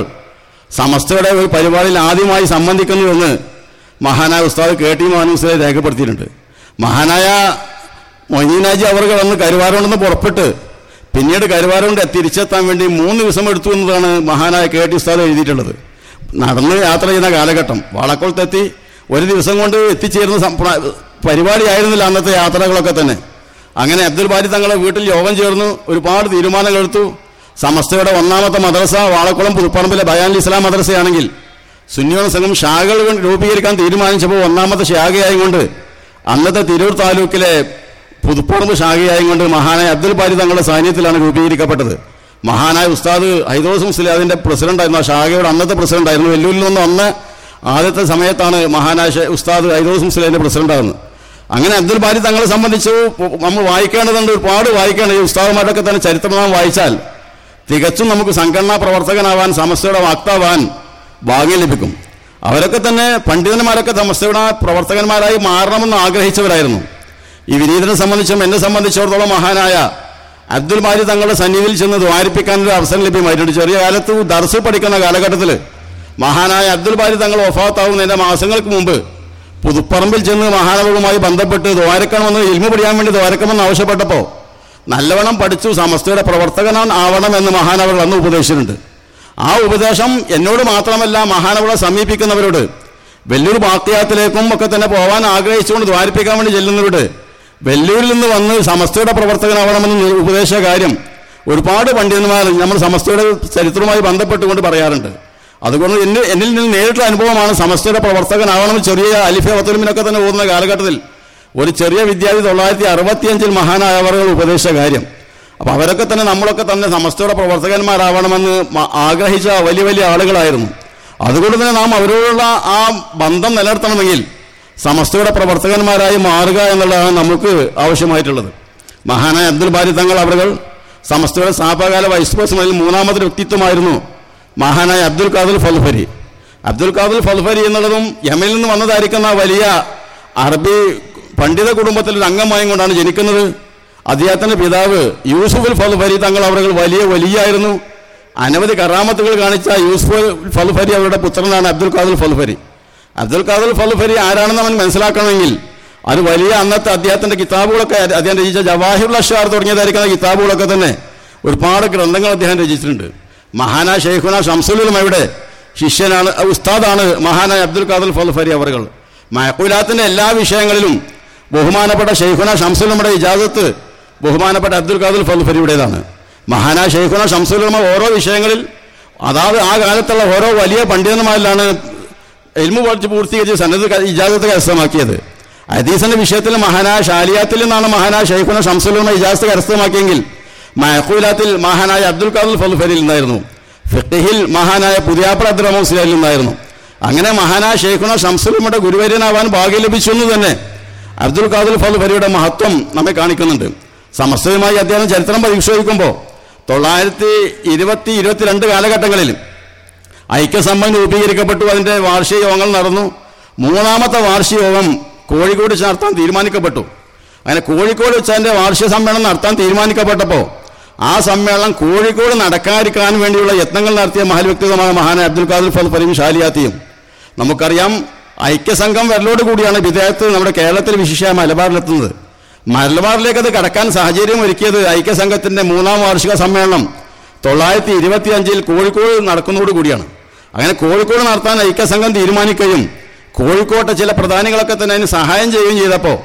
Speaker 1: സമസ്തയുടെ ഒരു പരിപാടിയിൽ ആദ്യമായി സംബന്ധിക്കുന്നുവെന്ന് മഹാനായ ഉസ്താദ് കെ ടി മാനൂസിലെ രേഖപ്പെടുത്തിയിട്ടുണ്ട്. മഹാനായ മൊയ്നീനാജി അവർ അന്ന് കരുവാരുണ്ടെന്ന് പുറപ്പെട്ട് പിന്നീട് കരുവാരുണ്ട് തിരിച്ചെത്താൻ വേണ്ടി മൂന്ന് ദിവസം എടുത്തു എന്നതാണ് മഹാനായ കെ ടി ഉസ്താദ് എഴുതിയിട്ടുള്ളത്. നടന്ന് യാത്ര ചെയ്യുന്ന കാലഘട്ടം. വാളക്കുളത്തെത്തി ഒരു ദിവസം കൊണ്ട് എത്തിച്ചേരുന്ന പരിപാടിയായിരുന്നില്ല അന്നത്തെ യാത്രകളൊക്കെ തന്നെ. അങ്ങനെ അബ്ദുൽ ബാരി തങ്ങളെ വീട്ടിൽ യോഗം ചേർന്നു ഒരുപാട് തീരുമാനങ്ങൾ എടുത്തു. സമസ്തയുടെ ഒന്നാമത്തെ മദ്രസ വാളക്കുളം പുതുപ്പറമ്പിലെ ബയാൻ ഇസ്ലാം മദ്രസയാണെങ്കിൽ സുന്നിയോണ സംഘം ശാഖകൾ കൊണ്ട് രൂപീകരിക്കാൻ തീരുമാനിച്ചപ്പോൾ ഒന്നാമത്തെ ശാഖയായും അന്നത്തെ തിരൂർ താലൂക്കിലെ പുതുപ്പറമ്പ് ശാഖയായും കൊണ്ട് മഹാനായ അബ്ദുൽ ബാരി തങ്ങളുടെ സാന്നിധ്യത്തിലാണ് രൂപീകരിക്കപ്പെട്ടത്. മഹാനായ ഉസ്താദ് ഹൈദോസ് മുസ്ലിം അതിന്റെ പ്രസിഡന്റായിരുന്നു ആ ശാഖയുടെ അന്നത്തെ പ്രസിഡന്റായിരുന്നു വെല്ലൂരിൽ നിന്ന് അന്ന് ആദ്യത്തെ സമയത്താണ് മഹാനായ ഉസ്താദ് ഹൈദോസ് മുസ്ലിമിന്റെ പ്രസിഡന്റാകുന്നത് അങ്ങനെ അബ്ദുൽ ബാരി തങ്ങളെ സംബന്ധിച്ച് നമ്മൾ വായിക്കേണ്ടതുണ്ട് ഒരുപാട് വായിക്കേണ്ട ഈ ഉസ്താദുമാരൊക്കെ തന്നെ ചരിത്രം വായിച്ചാൽ തികച്ചും നമുക്ക് സംഘടനാ പ്രവർത്തകനാവാൻ സമസ്തയുടെ വാക്താവാൻ ഭാഗ്യം ലഭിക്കും. അവരൊക്കെ തന്നെ പണ്ഡിതന്മാരൊക്കെ സമസ്തയുടെ പ്രവർത്തകന്മാരായി മാറണമെന്ന് ആഗ്രഹിച്ചവരായിരുന്നു. ഈ വിനീതനെ സംബന്ധിച്ചും എന്നെ സംബന്ധിച്ചിടത്തോളം മഹാനായ അബ്ദുൽ ബാരി തങ്ങളുടെ സന്നിധിയിൽ ചെന്ന് ദ്വാരിപ്പിക്കാനൊരു അവസരം ലഭ്യമായിട്ടുണ്ട്. ചെറിയ കാലത്ത് ദർസ് പഠിക്കുന്ന കാലഘട്ടത്തിൽ മഹാനായ അബ്ദുൽ ബാരി തങ്ങൾ ഒഫാത്താവുന്നതിന്റെ മാസങ്ങൾക്ക് മുമ്പ് പുതുപ്പറമ്പിൽ ചെന്ന് മഹാനവറുമായി ബന്ധപ്പെട്ട് ദ്വാരക്കണമെന്ന് എൽമ പഠിക്കാൻ വേണ്ടി ദ്വാരക്കണമെന്ന് ആവശ്യപ്പെട്ടപ്പോൾ നല്ലവണ്ണം പഠിച്ചു സമസ്തയുടെ പ്രവർത്തകനാൻ എന്ന് മഹാനവർ അന്ന് ഉപദേശിച്ചിട്ടുണ്ട്. ആ ഉപദേശം എന്നോട് മാത്രമല്ല മഹാനവളെ സമീപിക്കുന്നവരോട് വെല്ലൂർ ബാക്കിയാത്തിലേക്കും ഒക്കെ തന്നെ പോകാൻ ആഗ്രഹിച്ചുകൊണ്ട് ദ്വാരിപ്പിക്കാൻ വേണ്ടി ചെല്ലുന്നവരോട് വെല്ലൂരിൽ നിന്ന് വന്ന് സമസ്തയുടെ പ്രവർത്തകനാവണമെന്ന് ഉപദേശ കാര്യം ഒരുപാട് പണ്ഡിതന്മാർ നമ്മൾ സമസ്തയുടെ ചരിത്രവുമായി ബന്ധപ്പെട്ടുകൊണ്ട് പറയാറുണ്ട്. അതുകൊണ്ട് എന്നെ എന്നിൽ നിന്ന് നേരിട്ടുള്ള അനുഭവമാണ് സമസ്തയുടെ പ്രവർത്തകനാവണമെന്ന് ചെറിയ അലിഫെ വത്തലുമിനൊക്കെ തന്നെ പോകുന്ന കാലഘട്ടത്തിൽ. ഒരു ചെറിയ വിദ്യാർത്ഥി തൊള്ളായിരത്തി അറുപത്തിയഞ്ചിൽ മഹാനായവറുകൾ ഉപദേശ കാര്യം അപ്പോൾ അവരൊക്കെ തന്നെ നമ്മളൊക്കെ തന്നെ സമസ്തയുടെ പ്രവർത്തകന്മാരാവണമെന്ന് ആഗ്രഹിച്ച വലിയ വലിയ ആളുകളായിരുന്നു. അതുകൊണ്ട് തന്നെ നാം അവരോടുള്ള ആ ബന്ധം നിലനിർത്തണമെങ്കിൽ സമസ്തയുടെ പ്രവർത്തകന്മാരായി മാറുക എന്നുള്ളതാണ് നമുക്ക് ആവശ്യമായിട്ടുള്ളത്. മഹാനായ അബ്ദുൽ ബാരി തങ്ങൾ അവർ സമസ്തയുടെ സ്ഥാപകാല വൈസ് പ്രസിഡന്റിൽ മൂന്നാമത്തെ വ്യക്തിത്വമായിരുന്നു മഹാനായ അബ്ദുൽ ഖാദുൽ ഫൽഫരി. അബ്ദുൽ ഖാദുൽ ഫൽഫരി എന്നുള്ളതും യമനിൽ നിന്ന് വന്നതായിരിക്കുന്ന വലിയ അറബി പണ്ഡിത കുടുംബത്തിൽ ഒരു അംഗമായും കൊണ്ടാണ് ജനിക്കുന്നത്. അദ്ദേഹത്തിന്റെ പിതാവ് യൂസുഫുൽ ഫൽഫരി തങ്ങൾ അവർ വലിയ വലിയായിരുന്നു. അനവധി കറാമത്തുകൾ കാണിച്ച യൂസുഫ് ഫൽഫരി അവരുടെ പുത്രനാണ് അബ്ദുൽ ഖാദുൽ ഫൽഫരി. അബ്ദുൽ ഖാദുൽ ഫൽഫരി ആരാണെന്ന് അവൻ മനസ്സിലാക്കണമെങ്കിൽ അത് വലിയ അന്നത്തെ അദ്ദേഹത്തിന്റെ കിതാബുകളൊക്കെ അദ്ദേഹം രചിച്ച ജവാഹിർ അഷാർ തുടങ്ങിയതായിരിക്കുന്ന കിതാബുകളൊക്കെ തന്നെ ഒരുപാട് ഗ്രന്ഥങ്ങൾ അദ്ദേഹം രചിച്ചിട്ടുണ്ട്. മഹാനായ ഷെയ്ഖുന ഷംസുലുമയുടെ ശിഷ്യനാണ് ഉസ്താദാണ് മഹാനായ അബ്ദുൽ ഖാദർ ഫൽഫരി അവറുകൾ. മഹക്കുലാത്തിന്റെ എല്ലാ വിഷയങ്ങളിലും ബഹുമാനപ്പെട്ട ഷെയ്ഖുന ഷംസുലമയുടെ ഇജാസത്ത് ബഹുമാനപ്പെട്ട അബ്ദുൽ ഖാദർ ഫൽഫരിയുടേതാണ് മഹാനായ ഷെയ്ഖുന ഷംസലുമ ഓരോ വിഷയങ്ങളിൽ അതാത് ആ കാലത്തുള്ള ഓരോ വലിയ പണ്ഡിതന്മാരിലാണ് എൽമു പഠിച്ച് പൂർത്തീകരിച്ച് സന്നദ്ധ ഇജാസത്ത് കരസ്ഥമാക്കിയത്. ഹദീസിന്റെ വിഷയത്തിൽ മഹാനായ ഷാലിയാത്തിൽ നിന്നാണ് മഹാനായ ഷെയ്ഖുന ഷംസലുമ ഇജാസത്ത് കരസ്ഥമാക്കിയെങ്കിൽ മഹക്കൂലാത്തിൽ മഹാനായ അബ്ദുൽ ഖാദുൽ ഫലുഫലിൽ നിന്നായിരുന്നു. ഫിഖിൽ മഹാനായ പുതിയാപ്ര അബ്ദുറമോസിലയിൽ മുസ്ലിയിൽ നിന്നായിരുന്നു. അങ്ങനെ മഹാനായ ഷെയ്ഖുന ഷംസുലമയുടെ ഗുരുവര്യനാവാൻ ഭാഗ്യം ലഭിച്ചു എന്ന് തന്നെ അബ്ദുൽ ഖാദുൽ ഫലുഫലിയുടെ മഹത്വം നമ്മെ കാണിക്കുന്നുണ്ട്. സമസ്തയുമായി അദ്ദേഹം ചരിത്രം പരിശോധിക്കുമ്പോൾ തൊള്ളായിരത്തി ഇരുപത്തി ഇരുപത്തിരണ്ട് കാലഘട്ടങ്ങളിൽ ഐക്യസമ്മൻ രൂപീകരിക്കപ്പെട്ടു. അതിന്റെ വാർഷിക യോഗങ്ങൾ നടന്നു. മൂന്നാമത്തെ വാർഷിക യോഗം കോഴിക്കോട് നടത്താൻ തീരുമാനിക്കപ്പെട്ടു. അങ്ങനെ കോഴിക്കോട് വെച്ച് അതിന്റെ വാർഷിക സമ്മേളനം നടത്താൻ തീരുമാനിക്കപ്പെട്ടപ്പോൾ ആ സമ്മേളനം കോഴിക്കോട് നടക്കാതിരിക്കാൻ വേണ്ടിയുള്ള യത്നങ്ങൾ നടത്തിയ മഹൽ വ്യക്തിത്വമായ മഹാനായ അബ്ദുൽ ഖാദർ ഫൽ ഫരീം ഷാലിയാത്തിയും. നമുക്കറിയാം ഐക്യസംഘം വരലോട് കൂടിയാണ് വിദേഹത്ത് നമ്മുടെ കേരളത്തിൽ വിശിഷ്യ മലബാറിലെത്തുന്നത്. മലബാറിലേക്ക് അത് കടക്കാൻ സാഹചര്യം ഒരുക്കിയത് ഐക്യസംഘത്തിന്റെ മൂന്നാം വാർഷിക സമ്മേളനം തൊള്ളായിരത്തി ഇരുപത്തി അഞ്ചിൽ കോഴിക്കോട് നടക്കുന്നതോട് കൂടിയാണ്. അങ്ങനെ കോഴിക്കോട് നടത്താൻ ഐക്യസംഘം തീരുമാനിക്കുകയും കോഴിക്കോട്ടെ ചില പ്രധാനികളൊക്കെ തന്നെ അതിന് സഹായം ചെയ്യുകയും ചെയ്തപ്പോൾ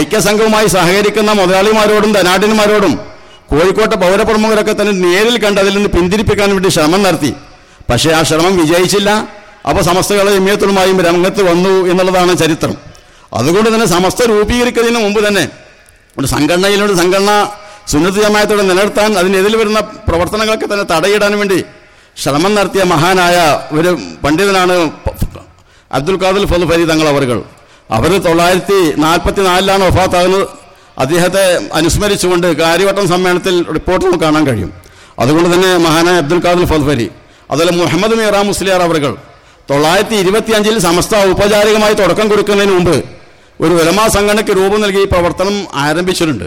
Speaker 1: ഐക്യസംഘവുമായി സഹകരിക്കുന്ന മുതലാളിമാരോടും ധനാഢ്യന്മാരോടും കോഴിക്കോട്ടെ പൗരപ്രമുഖരൊക്കെ തന്നെ നേരിൽ കണ്ട് അതിൽ നിന്ന് പിന്തിരിപ്പിക്കാൻ വേണ്ടി ശ്രമം നടത്തി. പക്ഷേ ആ ശ്രമം വിജയിച്ചില്ല. അപ്പോൾ സമസ്തകളെ ഇമ്മയത്തുമായും രംഗത്ത് വന്നു എന്നുള്ളതാണ് ചരിത്രം. അതുകൊണ്ട് തന്നെ സമസ്ത രൂപീകരിക്കുന്നതിന് മുമ്പ് തന്നെ ഒരു സംഘടനയിലൊരു സംഘടന സുന്നത്ത് ജമായത്തോടെ നിലനിർത്താൻ അതിനെതിൽ വരുന്ന പ്രവർത്തനങ്ങളൊക്കെ തന്നെ തടയിടാൻ വേണ്ടി ശ്രമം നടത്തിയ മഹാനായ ഒരു പണ്ഡിതനാണ് അബ്ദുൽ ഖാദുൽ ഫലുഫരി തങ്ങൾ അവർകൾ അവർ തൊള്ളായിരത്തി നാൽപ്പത്തി നാലിലാണ് വഫാത്താകുന്നത്. അദ്ദേഹത്തെ അനുസ്മരിച്ചുകൊണ്ട് കാര്യവട്ടം സമ്മേളനത്തിൽ റിപ്പോർട്ട് നമുക്ക് കാണാൻ കഴിയും. അതുകൊണ്ട് തന്നെ മഹാനായ അബ്ദുൽ ഖാദുൽ ഫൽഫരി അതുപോലെ മുഹമ്മദ് മീറാ മുസ്ലിയാർ അവർകൾ തൊള്ളായിരത്തി ഇരുപത്തി അഞ്ചിൽ സമസ്ത ഔപചാരികമായി തുടക്കം കൊടുക്കുന്നതിന് മുമ്പ് ഒരു ഉലമാ സംഘടനയ്ക്ക് രൂപം നൽകി പ്രവർത്തനം ആരംഭിച്ചിട്ടുണ്ട്.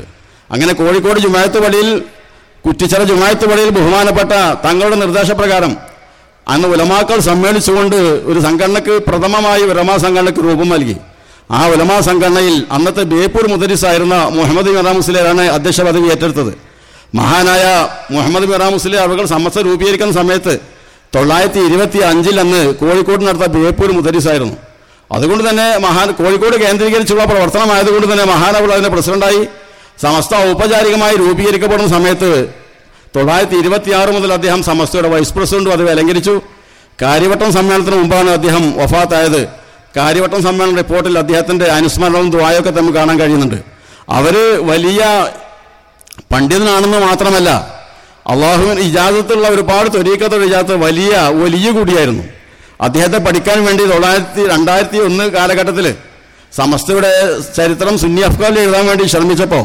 Speaker 1: അങ്ങനെ കോഴിക്കോട് ജുമായത്ത് പള്ളിയിൽ കുറ്റിച്ചിറ ജുമായത്ത് പള്ളിയിൽ ബഹുമാനപ്പെട്ട തങ്ങളുടെ നിർദ്ദേശപ്രകാരം അന്ന് ഉലമാക്കൾ സമ്മേളിച്ചുകൊണ്ട് ഒരു സംഘടനയ്ക്ക് പ്രഥമമായി ഉലമാ സംഘടനയ്ക്ക് രൂപം നൽകി. ആ ഉലമാ സംഘടനയിൽ അന്നത്തെ ബേപ്പൂർ മുദരിസായിരുന്ന മുഹമ്മദ് മിറാ മുസ്ലിയാണ് അധ്യക്ഷ പദവി ഏറ്റെടുത്തത്. മഹാനായ മുഹമ്മദ് മിറാ മുസ്ലിം അവർ സമസ്ത രൂപീകരിക്കുന്ന സമയത്ത് തൊള്ളായിരത്തി ഇരുപത്തി അഞ്ചിൽ അന്ന് കോഴിക്കോട് നടത്ത ബേപ്പൂർ മുദരിസായിരുന്നു. അതുകൊണ്ട് തന്നെ മഹാൻ കോഴിക്കോട് കേന്ദ്രീകരിച്ചുള്ള പ്രവർത്തനമായതുകൊണ്ട് തന്നെ മഹാനവൾ അതിന്റെ പ്രസിഡന്റായി സമസ്ത ഔപചാരികമായി രൂപീകരിക്കപ്പെടുന്ന സമയത്ത് തൊള്ളായിരത്തി ഇരുപത്തിയാറ് മുതൽ അദ്ദേഹം സമസ്തയുടെ വൈസ് പ്രസിഡന്റും അത് അലങ്കരിച്ചു. കാര്യവട്ടം സമ്മേളനത്തിന് മുമ്പാണ് അദ്ദേഹം വഫാത്തായത്. കാര്യവട്ടം സമ്മേളന റിപ്പോർട്ടിൽ അദ്ദേഹത്തിന്റെ അനുസ്മരണവും ദ്വായൊക്കെ നമുക്ക് കാണാൻ കഴിയുന്നുണ്ട്. അവർ വലിയ പണ്ഡിതനാണെന്ന് മാത്രമല്ല അള്ളാഹുവിന് ഇജാസത്തുള്ള ഒരുപാട് തൊരീക്കത്തുള്ള ഇജാദത്ത് വലിയ വലിയ കൂടിയായിരുന്നു. അദ്ദേഹത്തെ പഠിക്കാൻ വേണ്ടി തൊള്ളായിരത്തി രണ്ടായിരത്തി ഒന്ന് കാലഘട്ടത്തിൽ സമസ്തയുടെ ചരിത്രം സുന്നി അഫ്ഗാനിൽ എഴുതാൻ വേണ്ടി ശ്രമിച്ചപ്പോൾ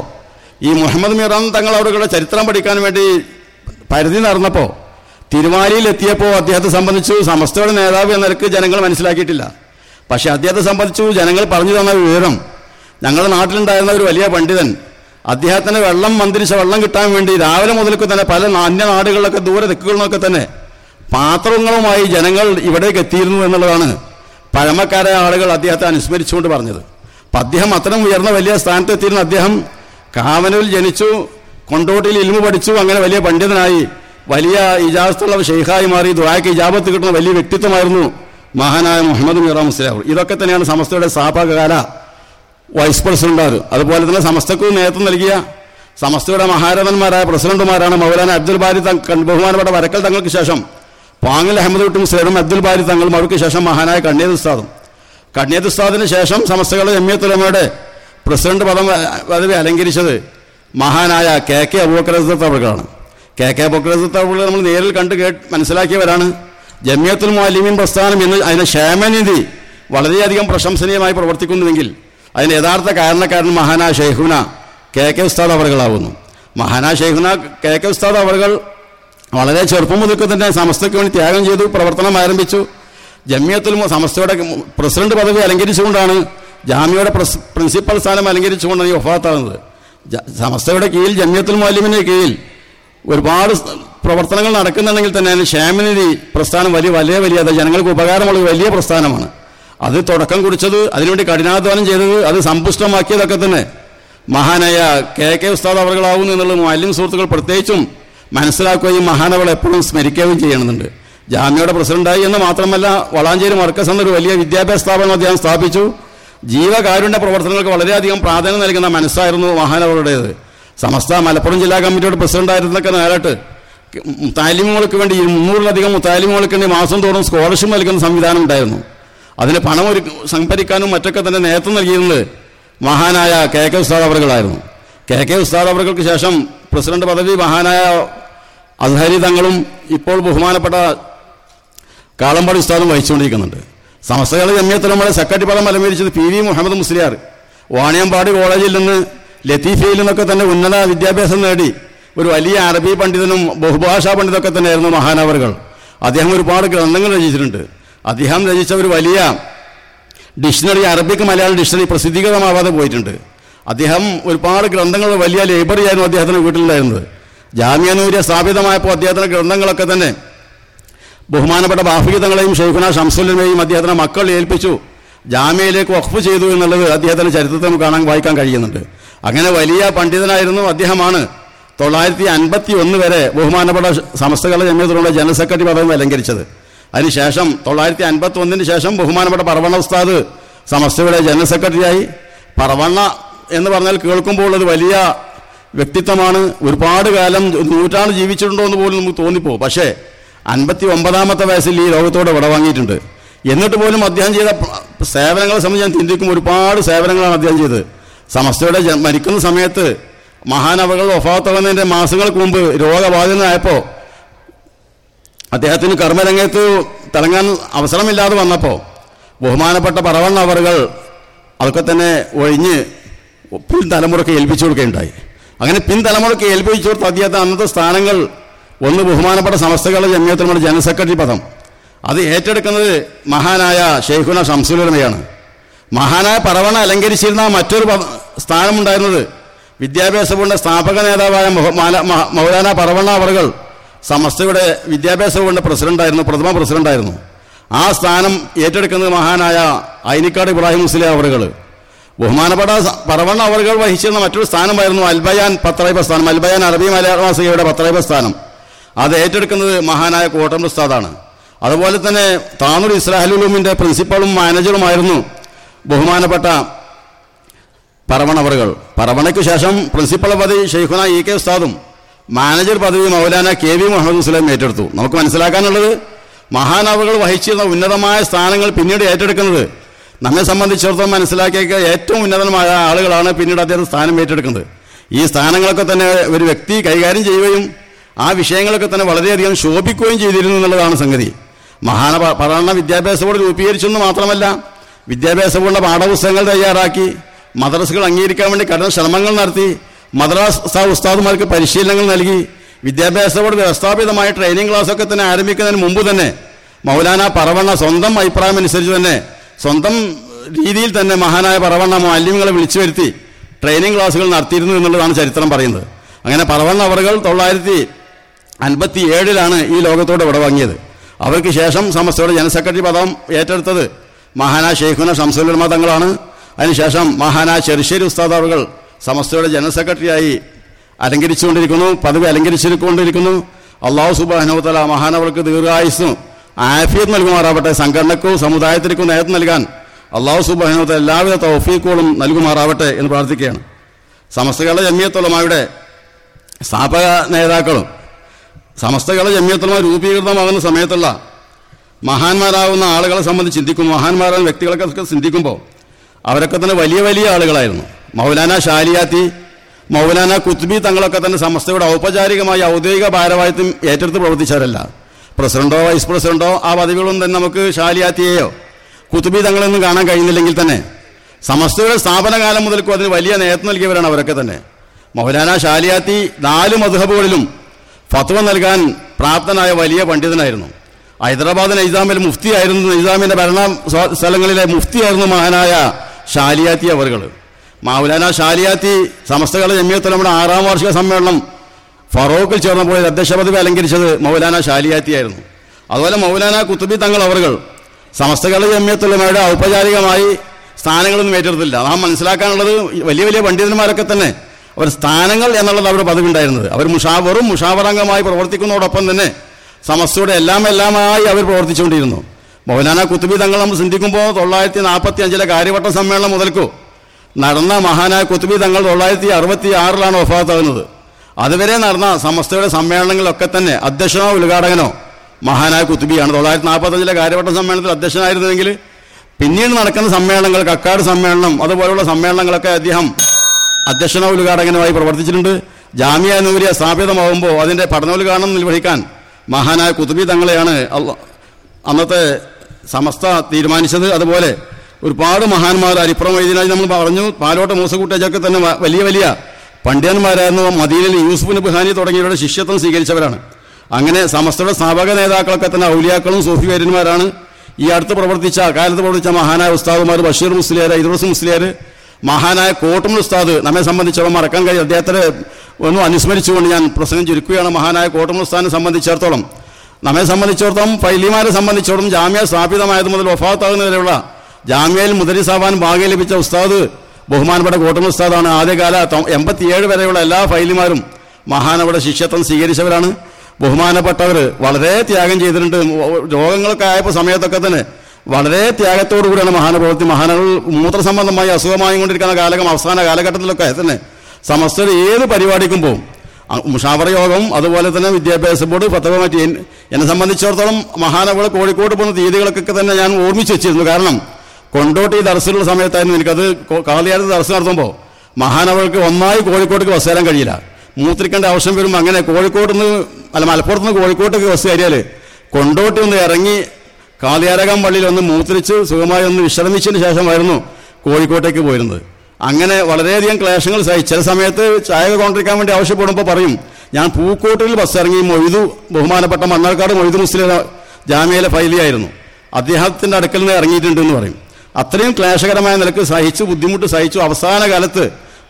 Speaker 1: ഈ മുഹമ്മദ് മിറാൻ തങ്ങൾ അവരുടെ ചരിത്രം പഠിക്കാൻ വേണ്ടി പരിധി നടന്നപ്പോൾ തിരുവാലിയിൽ എത്തിയപ്പോൾ അദ്ദേഹത്തെ സംബന്ധിച്ചു സമസ്തയുടെ നേതാവ് എന്ന ജനങ്ങൾ മനസ്സിലാക്കിയിട്ടില്ല. പക്ഷേ അദ്ദേഹത്തെ സംബന്ധിച്ചു ജനങ്ങൾ പറഞ്ഞു തന്ന വിവരം ഞങ്ങളുടെ നാട്ടിലുണ്ടായിരുന്ന ഒരു വലിയ പണ്ഡിതൻ അദ്ദേഹത്തിന് വെള്ളം മന്ത്രിച്ച വെള്ളം കിട്ടാൻ വേണ്ടി രാവിലെ മുതൽക്ക് തന്നെ പല അന്യ നാടുകളിലൊക്കെ ദൂരെ ദിക്കുകളിലൊക്കെ തന്നെ പാത്രങ്ങളുമായി ജനങ്ങൾ ഇവിടേക്ക് എത്തിയിരുന്നു എന്നുള്ളതാണ് പഴമക്കാരായ ആളുകൾ അദ്ദേഹത്തെ അനുസ്മരിച്ചുകൊണ്ട് പറഞ്ഞത്. അപ്പം അദ്ദേഹം അത്തരം ഉയർന്ന വലിയ സ്ഥാനത്ത് എത്തിയിരുന്ന അദ്ദേഹം കാവനൂരിൽ ജനിച്ചു കൊണ്ടോട്ടിയിൽ ഇൽമു പഠിച്ചു അങ്ങനെ വലിയ പണ്ഡിതനായി വലിയ ഇജാസത്തുള്ള ഷെയ്ഖായി മാറി ദുആക്ക് ഇജാബത്ത് കിട്ടുന്ന വലിയ വ്യക്തിത്വമായിരുന്നു. മഹാനായ മുഹമ്മദ് മീറാം മുസ്ലിം ഇതൊക്കെ തന്നെയാണ് സമസ്തയുടെ സ്ഥാപകകാല. വൈസ് പ്രസിഡന്റാർ അതുപോലെ തന്നെ സമസ്തക്കും നേതൃത്വം നൽകിയ സമസ്തയുടെ മഹാരഥന്മാരായ പ്രസിഡന്റുമാരാണ് മൗലാന അബ്ദുൽ ബാരി ബഹുമാനപ്പെട്ട വരക്കൽ തങ്ങൾക്ക് ശേഷം പാങ്ങൽ അഹമ്മദ് കുട്ടി മുസ്ലിം അബ്ദുൽ ബാരി തങ്ങളും അവർക്ക് ശേഷം മഹാനായ കണ്ണീർ ഉസ്താദും. കണ്ണീർ ഉസ്താദിന് ശേഷം സമസ്തകളുടെ ജമ്മിയത്തുലമയുടെ പ്രസിഡന്റ് പദം പദവി അലങ്കരിച്ചത് മഹാനായ കെ. കെ. അബൂക്കരസത്ത് അവർക്കാണ് കെ. കെ. അബൂക്കരസത്ത് അവർ നമ്മൾ നേരിൽ കണ്ട് കേട്ട് മനസ്സിലാക്കിയവരാണ്. ജമിയത്തുൽ മുഅല്ലിമീൻ പ്രസ്ഥാനം എന്ന് അതിന്റെ ക്ഷേമനിധി വളരെയധികം പ്രശംസനീയമായി പ്രവർത്തിക്കുന്നുവെങ്കിൽ അതിന് യഥാർത്ഥ കാരണക്കാരൻ മഹാനായ ഷെയ്ഹുന കെ കെ ഉസ്താദ് അവറുകളാവുന്നു മഹാനായ ഷെയ്ഹുന കെ കെ ഉസ്താദ് അവറുകൾ വളരെ ചെറുപ്പം മുതൽക്ക് തന്നെ സമസ്തയ്ക്ക് വേണ്ടി ത്യാഗം ചെയ്തു പ്രവർത്തനം ആരംഭിച്ചു. ജമിയത്തുൽ സമസ്തയുടെ പ്രസിഡന്റ് പദവി അലങ്കരിച്ചുകൊണ്ടാണ് ജാമ്യയുടെ പ്രിൻസിപ്പൽ സ്ഥാനം അലങ്കരിച്ചുകൊണ്ടാണ് ഈ ഒഫാത്താകുന്നത് സമസ്തയുടെ കീഴിൽ ജമിയത്തുൽ മാലിമിന്റെ കീഴിൽ ഒരുപാട് പ്രവർത്തനങ്ങൾ നടക്കുന്നുണ്ടെങ്കിൽ തന്നെ അതിന് ക്ഷേമനിധി പ്രസ്ഥാനം വലിയ വലിയ വലിയ അത് ജനങ്ങൾക്ക് ഉപകാരമുള്ള വലിയ പ്രസ്ഥാനമാണ്. അത് തുടക്കം കുറിച്ചത് അതിനുവേണ്ടി കഠിനാധ്വാനം ചെയ്തത് അത് സമ്പുഷ്ടമാക്കിയതൊക്കെ തന്നെ മഹാനായ കെ കെ ഉസ്താദ് അവർകളാവുന്നു എന്നുള്ള മാലിന്യ സുഹൃത്തുക്കൾ പ്രത്യേകിച്ചും മനസ്സിലാക്കുകയും മഹാനവൾ എപ്പോഴും സ്മരിക്കുകയും ചെയ്യണമെന്നുണ്ട് ജാമ്യയുടെ പ്രസിഡന്റായി എന്ന് മാത്രമല്ല വളാഞ്ചേരി മർക്കസ് എന്നൊരു വലിയ വിദ്യാഭ്യാസ സ്ഥാപനം അദ്ദേഹം സ്ഥാപിച്ചു. ജീവകാരുണ്യ പ്രവർത്തനങ്ങൾക്ക് വളരെയധികം പ്രാധാന്യം നൽകുന്ന മനസ്സായിരുന്നു മഹാനവളുടേത്. സമസ്ത മലപ്പുറം ജില്ലാ കമ്മിറ്റിയുടെ പ്രസിഡന്റായിരുന്നൊക്കെ നേരിട്ട്. മുത്താലിമുകൾക്ക് വേണ്ടി മുന്നൂറിലധികം മുത്താലിമുകൾക്ക് വേണ്ടി മാസം തോറും സ്കോളർഷിപ്പ് നൽകുന്ന സംവിധാനം ഉണ്ടായിരുന്നു. അതിന് പണം ഒരു സംഭരിക്കാനും മറ്റൊക്കെ തന്നെ നേതൃത്വം നൽകിയിരുന്നത് മഹാനായ കെ കെ ഉസ്താദ് അവറുകളായിരുന്നു. കെ കെ ഉസ്താദ് അവറുകൾക്ക് ശേഷം പ്രസിഡന്റ് പദവി മഹാനായ അസഹരി തങ്ങളും ഇപ്പോൾ ബഹുമാനപ്പെട്ട കാളമ്പാടി ഉസ്താദും വഹിച്ചുകൊണ്ടിരിക്കുന്നുണ്ട്. സമസ്തകളുടെ ജമ്മിയത്തിലമ്മളെ സെക്രട്ടറി പദം അലങ്കരിച്ചത് പി വി മുഹമ്മദ് മുസ്ലിയാർ. വാണിയമ്പാടി കോളേജിൽ നിന്ന് ലത്തീഫയിൽ നിന്നൊക്കെ തന്നെ ഉന്നത വിദ്യാഭ്യാസം നേടി ഒരു വലിയ അറബി പണ്ഡിതനും ബഹുഭാഷാ പണ്ഡിതൊക്കെ തന്നെയായിരുന്നു മഹാനവറുകൾ. അദ്ദേഹം ഒരുപാട് ഗ്രന്ഥങ്ങൾ രചിച്ചിട്ടുണ്ട്. അദ്ദേഹം രചിച്ച ഒരു വലിയ ഡിക്ഷണറി അറബിക്ക് മലയാളം ഡിക്ഷണറി പ്രസിദ്ധീകൃതമാവാതെ പോയിട്ടുണ്ട്. അദ്ദേഹം ഒരുപാട് ഗ്രന്ഥങ്ങൾ വലിയ ലൈബ്രറി ആയിരുന്നു അദ്ദേഹത്തിന് വീട്ടിലുണ്ടായിരുന്നത്. ജാമ്യാനൂര്യ സ്ഥാപിതമായപ്പോൾ അദ്ദേഹത്തിന്റെ ഗ്രന്ഥങ്ങളൊക്കെ തന്നെ ബഹുമാനപ്പെട്ട ബാഫികതങ്ങളെയും ഷെയ്ഖുന ഷംസുലിനെയും അദ്ദേഹത്തിന്റെ മക്കൾ ഏൽപ്പിച്ചു. ജാമ്യയിലേക്ക് വഖഫ് ചെയ്തു എന്നുള്ളത് അദ്ദേഹത്തിന്റെ ചരിത്രത്തിൽ കാണാൻ വായിക്കാൻ കഴിയുന്നുണ്ട്. അങ്ങനെ വലിയ പണ്ഡിതനായിരുന്നു അദ്ദേഹമാണ്. തൊള്ളായിരത്തി അൻപത്തി ഒന്ന് വരെ ബഹുമാനപ്പെട്ട സമസ്തകളുടെ ജമ്യത്തിലുള്ള ജനറൽ സെക്രട്ടറി പദവി അലങ്കരിച്ചത്. അതിനുശേഷം തൊള്ളായിരത്തി അൻപത്തി ഒന്നിന് ശേഷം ബഹുമാനപ്പെട്ട പറവണ്ണ ഉസ്താദ് സമസ്തയുടെ ജനറൽ സെക്രട്ടറിയായി. പറവണ്ണ എന്ന് പറഞ്ഞാൽ കേൾക്കുമ്പോൾ അത് വലിയ വ്യക്തിത്വമാണ്. ഒരുപാട് കാലം നൂറ്റാണ്ട് ജീവിച്ചിട്ടുണ്ടോ എന്ന് പോലും നമുക്ക് തോന്നിപ്പോ പക്ഷേ അൻപത്തി ഒമ്പതാമത്തെ വയസ്സിൽ ഈ ലോകത്തോടെ വിടവാങ്ങിയിട്ടുണ്ട് എന്നിട്ട് പോലും അദ്ദേഹം ചെയ്ത സേവനങ്ങളെ സംബന്ധിച്ച് ഞാൻ ചിന്തിക്കുമ്പോൾ ഒരുപാട് സേവനങ്ങളാണ് അദ്ദേഹം ചെയ്തത്. സമസ്തയുടെ മരിക്കുന്ന സമയത്ത് മഹാനവകൾ ഒഫാത്തുള്ളതിന്റെ മാസങ്ങൾക്ക് മുമ്പ് രോഗബാധിതനായപ്പോൾ അദ്ദേഹത്തിന് കർമ്മരംഗത്ത് തിളങ്ങാൻ അവസരമില്ലാതെ വന്നപ്പോൾ ബഹുമാനപ്പെട്ട പറവണ്ണവറുകൾ അതൊക്കെ തന്നെ ഒഴിഞ്ഞ് പിൻതലമുറക്ക് ഏൽപ്പിച്ചു കൊടുക്കുകയുണ്ടായി. അങ്ങനെ പിൻതലമുറക്ക് ഏൽപ്പിച്ചു കൊടുത്ത അദ്ദേഹത്തെ അന്നത്തെ സ്ഥാനങ്ങൾ ഒന്ന് ബഹുമാനപ്പെട്ട സമസ്തകളുടെ ജമ്മിയത്തിനുള്ള ജനറൽ സെക്രട്ടറി പദം. അത് ഏറ്റെടുക്കുന്നത് മഹാനായ ഷെയ്ഖുന ഷംസുലമയാണ് മഹാനായ പറവണ അലങ്കരിച്ചിരുന്ന മറ്റൊരു സ്ഥാനമുണ്ടായിരുന്നത് വിദ്യാഭ്യാസ ബോർഡിന്റെ സ്ഥാപക നേതാവായ മൗലാന പറവണ അവറുകൾ. സമസ്തയുടെ വിദ്യാഭ്യാസ ബോർഡിന്റെ പ്രസിഡന്റായിരുന്നു പ്രഥമ പ്രസിഡന്റായിരുന്നു. ആ സ്ഥാനം ഏറ്റെടുക്കുന്നത് മഹാനായ ഐനിക്കാട് ഇബ്രാഹിം മുസ്ലിം അവറുകൾ. ബഹുമാനപ്പെട്ട പറവണ അവറുകൾ വഹിച്ചിരുന്ന മറ്റൊരു സ്ഥാനമായിരുന്നു അൽബയാൻ പത്രൈബ സ്ഥാനം അൽബയാൻ അറബി മലയാള മാസികയുടെ പത്രൈബ സ്ഥാനം. അത് ഏറ്റെടുക്കുന്നത് മഹാനായ കോട്ടം ഉസ്താദാണ്. അതുപോലെ തന്നെ താനൂർ ഇസ്രാഹലുലൂമിന്റെ പ്രിൻസിപ്പളും മാനേജറുമായിരുന്നു ബഹുമാനപ്പെട്ട പറവണവറുകൾ. പറവണയ്ക്ക് ശേഷം പ്രിൻസിപ്പൽ പദവി ഷെയ്ഖുന ഇ കെ ഉസ്താദും മാനേജർ പദവി മൗലാന കെ വി മുഹമ്മദ് ഉസ്ലാം ഏറ്റെടുത്തു. നമുക്ക് മനസ്സിലാക്കാനുള്ളത് മഹാനവറുകൾ വഹിച്ചിരുന്ന ഉന്നതമായ സ്ഥാനങ്ങൾ പിന്നീട് ഏറ്റെടുക്കുന്നത് നമ്മെ സംബന്ധിച്ചിടത്തോളം മനസ്സിലാക്കിയ ഏറ്റവും ഉന്നതമായ ആളുകളാണ് പിന്നീട് അദ്ദേഹം സ്ഥാനം ഏറ്റെടുക്കുന്നത്. ഈ സ്ഥാനങ്ങളൊക്കെ തന്നെ ഒരു വ്യക്തി കൈകാര്യം ചെയ്യുകയും ആ വിഷയങ്ങളൊക്കെ തന്നെ വളരെയധികം ശോഭിക്കുകയും ചെയ്തിരുന്നു എന്നുള്ളതാണ് സംഗതി. മഹാന പഠന വിദ്യാഭ്യാസ ബോർഡ് രൂപീകരിച്ചെന്ന് മാത്രമല്ല വിദ്യാഭ്യാസ ബോർഡിന്റെ പാഠപുസ്തകങ്ങൾ തയ്യാറാക്കി മദ്രസകൾ അംഗീകരിക്കാൻ വേണ്ടി കഠിന ശ്രമങ്ങൾ നടത്തി മദ്രാസ ഉസ്താദുമാർക്ക് പരിശീലനങ്ങൾ നൽകി വിദ്യാഭ്യാസ ബോർഡ് വ്യവസ്ഥാപിതമായ ട്രെയിനിങ് ക്ലാസ്സൊക്കെ തന്നെ ആരംഭിക്കുന്നതിന് മുമ്പ് തന്നെ മൗലാന പറവണ്ണ സ്വന്തം അഭിപ്രായം അനുസരിച്ച് തന്നെ സ്വന്തം രീതിയിൽ തന്നെ മഹാനായ പറവണ്ണ മാലിന്യങ്ങളെ വിളിച്ചു വരുത്തി ട്രെയിനിങ് ക്ലാസ്സുകൾ നടത്തിയിരുന്നു എന്നുള്ളതാണ് ചരിത്രം പറയുന്നത്. അങ്ങനെ പറവണ്ണ അവറുകൾ തൊള്ളായിരത്തി അൻപത്തി ഏഴിലാണ് ഈ ലോകത്തോട് വിടവാങ്ങിയത് അവർക്ക് ശേഷം സമസ്തയുടെ ജനറൽ സെക്രട്ടറി പദം ഏറ്റെടുത്തത് മഹാനായ ഷെയ്ഖുന ഷംസുലുൽമ തങ്ങളാണ് അതിനുശേഷം മഹാനായ ചെറുശ്ശേരി ഉസ്താദ് അവറുകൾ സമസ്തയുടെ ജനറൽ സെക്രട്ടറിയായി അലങ്കരിച്ചുകൊണ്ടിരിക്കുന്നു പദവി അലങ്കരിച്ചുകൊണ്ടിരിക്കുന്നു. അള്ളാഹു സുബാനോത്തല മഹാനവർക്ക് ദീർഘായുസ്സും ആഫിയത്ത് നൽകുമാറാവട്ടെ. സംഘടനക്കും സമുദായത്തിനും നേതൃത്വം നൽകാൻ അള്ളാഹു സുബാനോത്തല എല്ലാവിധ തൗഫീക്കുകളും നൽകുമാറാവട്ടെ എന്ന് പ്രാർത്ഥിക്കുകയാണ്. സമസ്തകളുടെ ജമ്മിയത്തുള്ളമായുടെ സ്ഥാപക നേതാക്കളും സമസ്തകളുടെ ജമ്മിയത്തുള്ളമ രൂപീകൃതമാകുന്ന സമയത്തുള്ള മഹാന്മാരാകുന്ന ആളുകളെ സംബന്ധിച്ച് ചിന്തിക്കുമ്പോൾ മഹാന്മാരാകുന്ന വ്യക്തികളൊക്കെ ചിന്തിക്കുമ്പോൾ അവരൊക്കെ തന്നെ വലിയ വലിയ ആളുകളായിരുന്നു. മൗലാന ഷാലിയാത്തി മൗലാന കുത്ബി തങ്ങളൊക്കെ തന്നെ സമസ്തയുടെ ഔപചാരികമായി ഔദ്യോഗിക ഭാരവാഹിത്വം ഏറ്റെടുത്ത് പ്രവർത്തിച്ചവരല്ല. പ്രസിഡന്റോ വൈസ് പ്രസിഡന്റോ ആ പദവികളൊന്നും തന്നെ നമുക്ക് ഷാലിയാത്തിയെയോ കുത്തുബി തങ്ങളൊന്നും കാണാൻ കഴിയുന്നില്ലെങ്കിൽ തന്നെ സമസ്തയുടെ സ്ഥാപനകാലം മുതൽക്കും അതിന് വലിയ നേതൃത്വം നൽകിയവരാണ് അവരൊക്കെ തന്നെ. മൗലാന ഷാലിയാത്തി നാല് മധുഹബുകളിലും ഫത്വ നൽകാൻ പ്രാപ്തനായ വലിയ പണ്ഡിതനായിരുന്നു. ഹൈദരാബാദ് നൈസാമിൽ മുഫ്തിയായിരുന്നു നൈസാമിന്റെ ഭരണ സ്ഥലങ്ങളിലെ മുഫ്തി ആയിരുന്നു മഹാനായ ഷാലിയാത്തി അവറുകൾ മാവുലാന ഷാലിയാത്തി സമസ്തകളുടെ നമ്മുടെ ആറാം വാർഷിക സമ്മേളനം ഫറോക്കിൽ ചേർന്നപ്പോൾ അധ്യക്ഷ പദവി അലങ്കരിച്ചത് മൗലാന ഷാലിയാത്തിയായിരുന്നു അതുപോലെ മൗലാന കുത്തുബി തങ്ങൾ അവറുകൾ സമസ്തകളുടെ ജമ്മിയത്തുള്ളവരുടെ ഔപചാരികമായി സ്ഥാനങ്ങളൊന്നും ഏറ്റെടുത്തില്ല. നാം മനസ്സിലാക്കാനുള്ളത് വലിയ വലിയ പണ്ഡിതന്മാരൊക്കെ തന്നെ അവർ സ്ഥാനങ്ങൾ എന്നുള്ളത് അവരുടെ പദവി ഉണ്ടായിരുന്നത്. അവർ മുഷാവറും മുഷാവറംഗമായി പ്രവർത്തിക്കുന്നതോടൊപ്പം തന്നെ സമസ്തയുടെ എല്ലാം എല്ലാമായി അവർ പ്രവർത്തിച്ചുകൊണ്ടിരുന്നു. മൗലാന കുത്തുബി തങ്ങൾ നമ്മൾ ചിന്തിക്കുമ്പോൾ തൊള്ളായിരത്തി നാൽപ്പത്തി അഞ്ചിലെ കാര്യവട്ട സമ്മേളനം മുതൽക്കോ നടന്ന മഹാനായ കുത്തുബി തങ്ങൾ തൊള്ളായിരത്തി അറുപത്തി ആറിലാണ് ഒഫാത്താകുന്നത് അതുവരെ നടന്ന സമസ്തയുടെ സമ്മേളനങ്ങളിലൊക്കെ തന്നെ അധ്യക്ഷനോ ഉദ്ഘാടകനോ മഹാനായ കുത്തുബിയാണ്. തൊള്ളായിരത്തി നാൽപ്പത്തഞ്ചിലെ കാര്യവട്ട സമ്മേളനത്തിൽ അധ്യക്ഷനായിരുന്നെങ്കിൽ പിന്നീട് നടക്കുന്ന സമ്മേളനങ്ങൾ കക്കാട് സമ്മേളനം അതുപോലെയുള്ള സമ്മേളനങ്ങളൊക്കെ അദ്ദേഹം അധ്യക്ഷനോ ഉദ്ഘാടകനുമായി പ്രവർത്തിച്ചിട്ടുണ്ട്. ജാമ്യ നൂരിയ സ്ഥാപിതമാകുമ്പോൾ അതിന്റെ പഠനോദ്ഘാടനം നിർവഹിക്കാൻ മഹാനായ കുതുബി തങ്ങളെയാണ് അന്നത്തെ സമസ്ത തീരുമാനിച്ചത്. അതുപോലെ ഒരുപാട് മഹാന്മാർ അരിപ്പുറം വൈദ്യനായി നമ്മൾ പറഞ്ഞു പാലോട്ട് മൂസക്കൂട്ടേജൊക്കെ തന്നെ വലിയ വലിയ പണ്ഡിതന്മാരായിരുന്നു. മദീനയിൽ യൂസുഫ് നബുഹാനി തുടങ്ങിയവരുടെ ശിഷ്യത്വം സ്വീകരിച്ചവരാണ്. അങ്ങനെ സമസ്തയുടെ സ്ഥാപക നേതാക്കളൊക്കെ തന്നെ ഔലിയാക്കളും സൂഫി ഈ അടുത്ത് പ്രവർത്തിച്ച കാലത്ത് പ്രവർത്തിച്ച മഹാനായ ഉസ്താദുമാർ ബഷീർ മുസ്ലിയാർ ഇദ്രസ് മുസ്ലിയാർ മഹാനായ കോട്ടമൽ ഉസ്താദ് നമ്മെ സംബന്ധിച്ചോളം മറക്കാൻ കഴിയും അദ്ദേഹത്തെ ഒന്ന് അനുസ്മരിച്ചുകൊണ്ട് ഞാൻ പ്രസംഗം ചുരുക്കുകയാണ്. മഹാനായ കോട്ടമൽ ഉസ്താദിനെ സംബന്ധിച്ചിടത്തോളം. നമ്മെ സംബന്ധിച്ചിടത്തോളം ഫൈലിമാരെ സംബന്ധിച്ചിടത്തോളം ജാമ്യ സ്ഥാപിതമായത് മുതൽ വഫാത്താകുന്നതിനുള്ള ജാമ്യയിൽ മുദരിസാവാൻ ഭാഗ്യം ലഭിച്ച ഉസ്താദ് ബഹുമാനപ്പെട്ട കോട്ടമൽ ഉസ്താദാണ്. ആദ്യകാല എൺപത്തിയേഴ് വരെയുള്ള എല്ലാ ഫൈലിമാരും മഹാനവിടെ ശിഷ്യത്വം സ്വീകരിച്ചവരാണ്. ബഹുമാനപ്പെട്ടവർ വളരെ ത്യാഗം ചെയ്തിട്ടുണ്ട്. രോഗങ്ങളൊക്കെ ആയപ്പോൾ സമയത്തൊക്കെ തന്നെ വളരെ ത്യാഗത്തോടു കൂടിയാണ് മഹാനുഭവത്തിൽ മഹാനകൾ മൂത്രസംബന്ധമായി അസുഖമായി കൊണ്ടിരിക്കുന്ന കാലം അവസാന കാലഘട്ടത്തിലൊക്കെ തന്നെ സമസ്തർ ഏത് പരിപാടിക്കും പോകും മുഷാവറ യോഗം അതുപോലെ തന്നെ വിദ്യാഭ്യാസ ബോർഡ് പത്രം മറ്റ് എന്നെ സംബന്ധിച്ചിടത്തോളം മഹാനവൾ കോഴിക്കോട് പോകുന്ന തീയതികളൊക്കെ തന്നെ ഞാൻ ഓർമ്മിച്ച് വെച്ചിരുന്നു. കാരണം കൊണ്ടോട്ടി ദർശനമുള്ള സമയത്തായിരുന്നു എനിക്കത് കാളിയാട് ദർശനം നടത്തുമ്പോൾ മഹാനവൾക്ക് ഒന്നായി കോഴിക്കോട്ടേക്ക് ബസ് തരാൻ കഴിയില്ല. മൂത്രിക്കേണ്ട ആവശ്യം വരുമ്പോൾ അങ്ങനെ കോഴിക്കോട് നിന്ന് അല്ല മലപ്പുറത്ത് നിന്ന് കോഴിക്കോട്ടേക്ക് ബസ് കയറിയാൽ കൊണ്ടോട്ടി ഒന്ന് ഇറങ്ങി കാളിയാരകം പള്ളിയിൽ ഒന്ന് മൂത്രിച്ച് സുഖമായി ഒന്ന് വിശ്രമിച്ചതിന് ശേഷമായിരുന്നു കോഴിക്കോട്ടേക്ക് പോയിരുന്നത്. അങ്ങനെ വളരെയധികം ക്ലേശങ്ങൾ സഹി ചില സമയത്ത് ചായ കൊണ്ടിരിക്കാൻ വേണ്ടി ആവശ്യപ്പെടുമ്പോൾ പറയും ഞാൻ പൂക്കോട്ടിൽ ബസ് ഇറങ്ങി മൊയ്തു ബഹുമാനപ്പെട്ട മണ്ണാർക്കാട് മൊയ്തു മുസ്ലിം ജാമ്യയിലെ ഫൈലിയായിരുന്നു അദ്ദേഹത്തിന്റെ അടുക്കൽ നിന്ന് ഇറങ്ങിയിട്ടുണ്ട് എന്ന് പറയും. അത്രയും ക്ലേശകരമായ നിലയ്ക്ക് സഹിച്ചു ബുദ്ധിമുട്ട് സഹിച്ചു അവസാന കാലത്ത്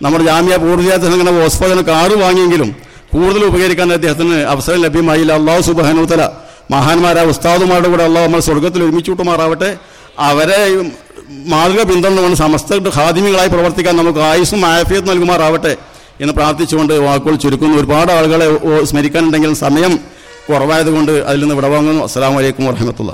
Speaker 1: നമ്മുടെ ജാമ്യ പൂർത്തിയാത്ത സംഘടന ഹോസ്പിറ്റലിന് കാറ് വാങ്ങിയെങ്കിലും കൂടുതൽ ഉപകരിക്കാൻ അദ്ദേഹത്തിന് അവസരം ലഭ്യമായില്ല. അള്ളാഹു സുബാനുത്തല മഹാന്മാരായ ഉസ്താദുമാരുടെ കൂടെ അള്ളാഹു നമ്മൾ സ്വർഗത്തിൽ ഒരുമിച്ച് കൂട്ടുമാറാവട്ടെ. അവരെ മാതൃക പിന്തുടർന്നുകൊണ്ട് സമസ്ത ഖാദിമികളായി പ്രവർത്തിക്കാൻ നമുക്ക് ആയുസ്സും ആഫിയത്ത് നൽകുമാറാവട്ടെ എന്ന് പ്രാർത്ഥിച്ചുകൊണ്ട് വാക്കുകൾ ചുരുക്കുന്നു. ഒരുപാട് ആളുകളെ സ്മരിക്കാനുണ്ടെങ്കിൽ സമയം കുറവായതുകൊണ്ട് അതിൽ നിന്ന് വിടവാങ്ങുന്നു. അസ്സാം വലൈക്കും വർഹമത്തുള്ള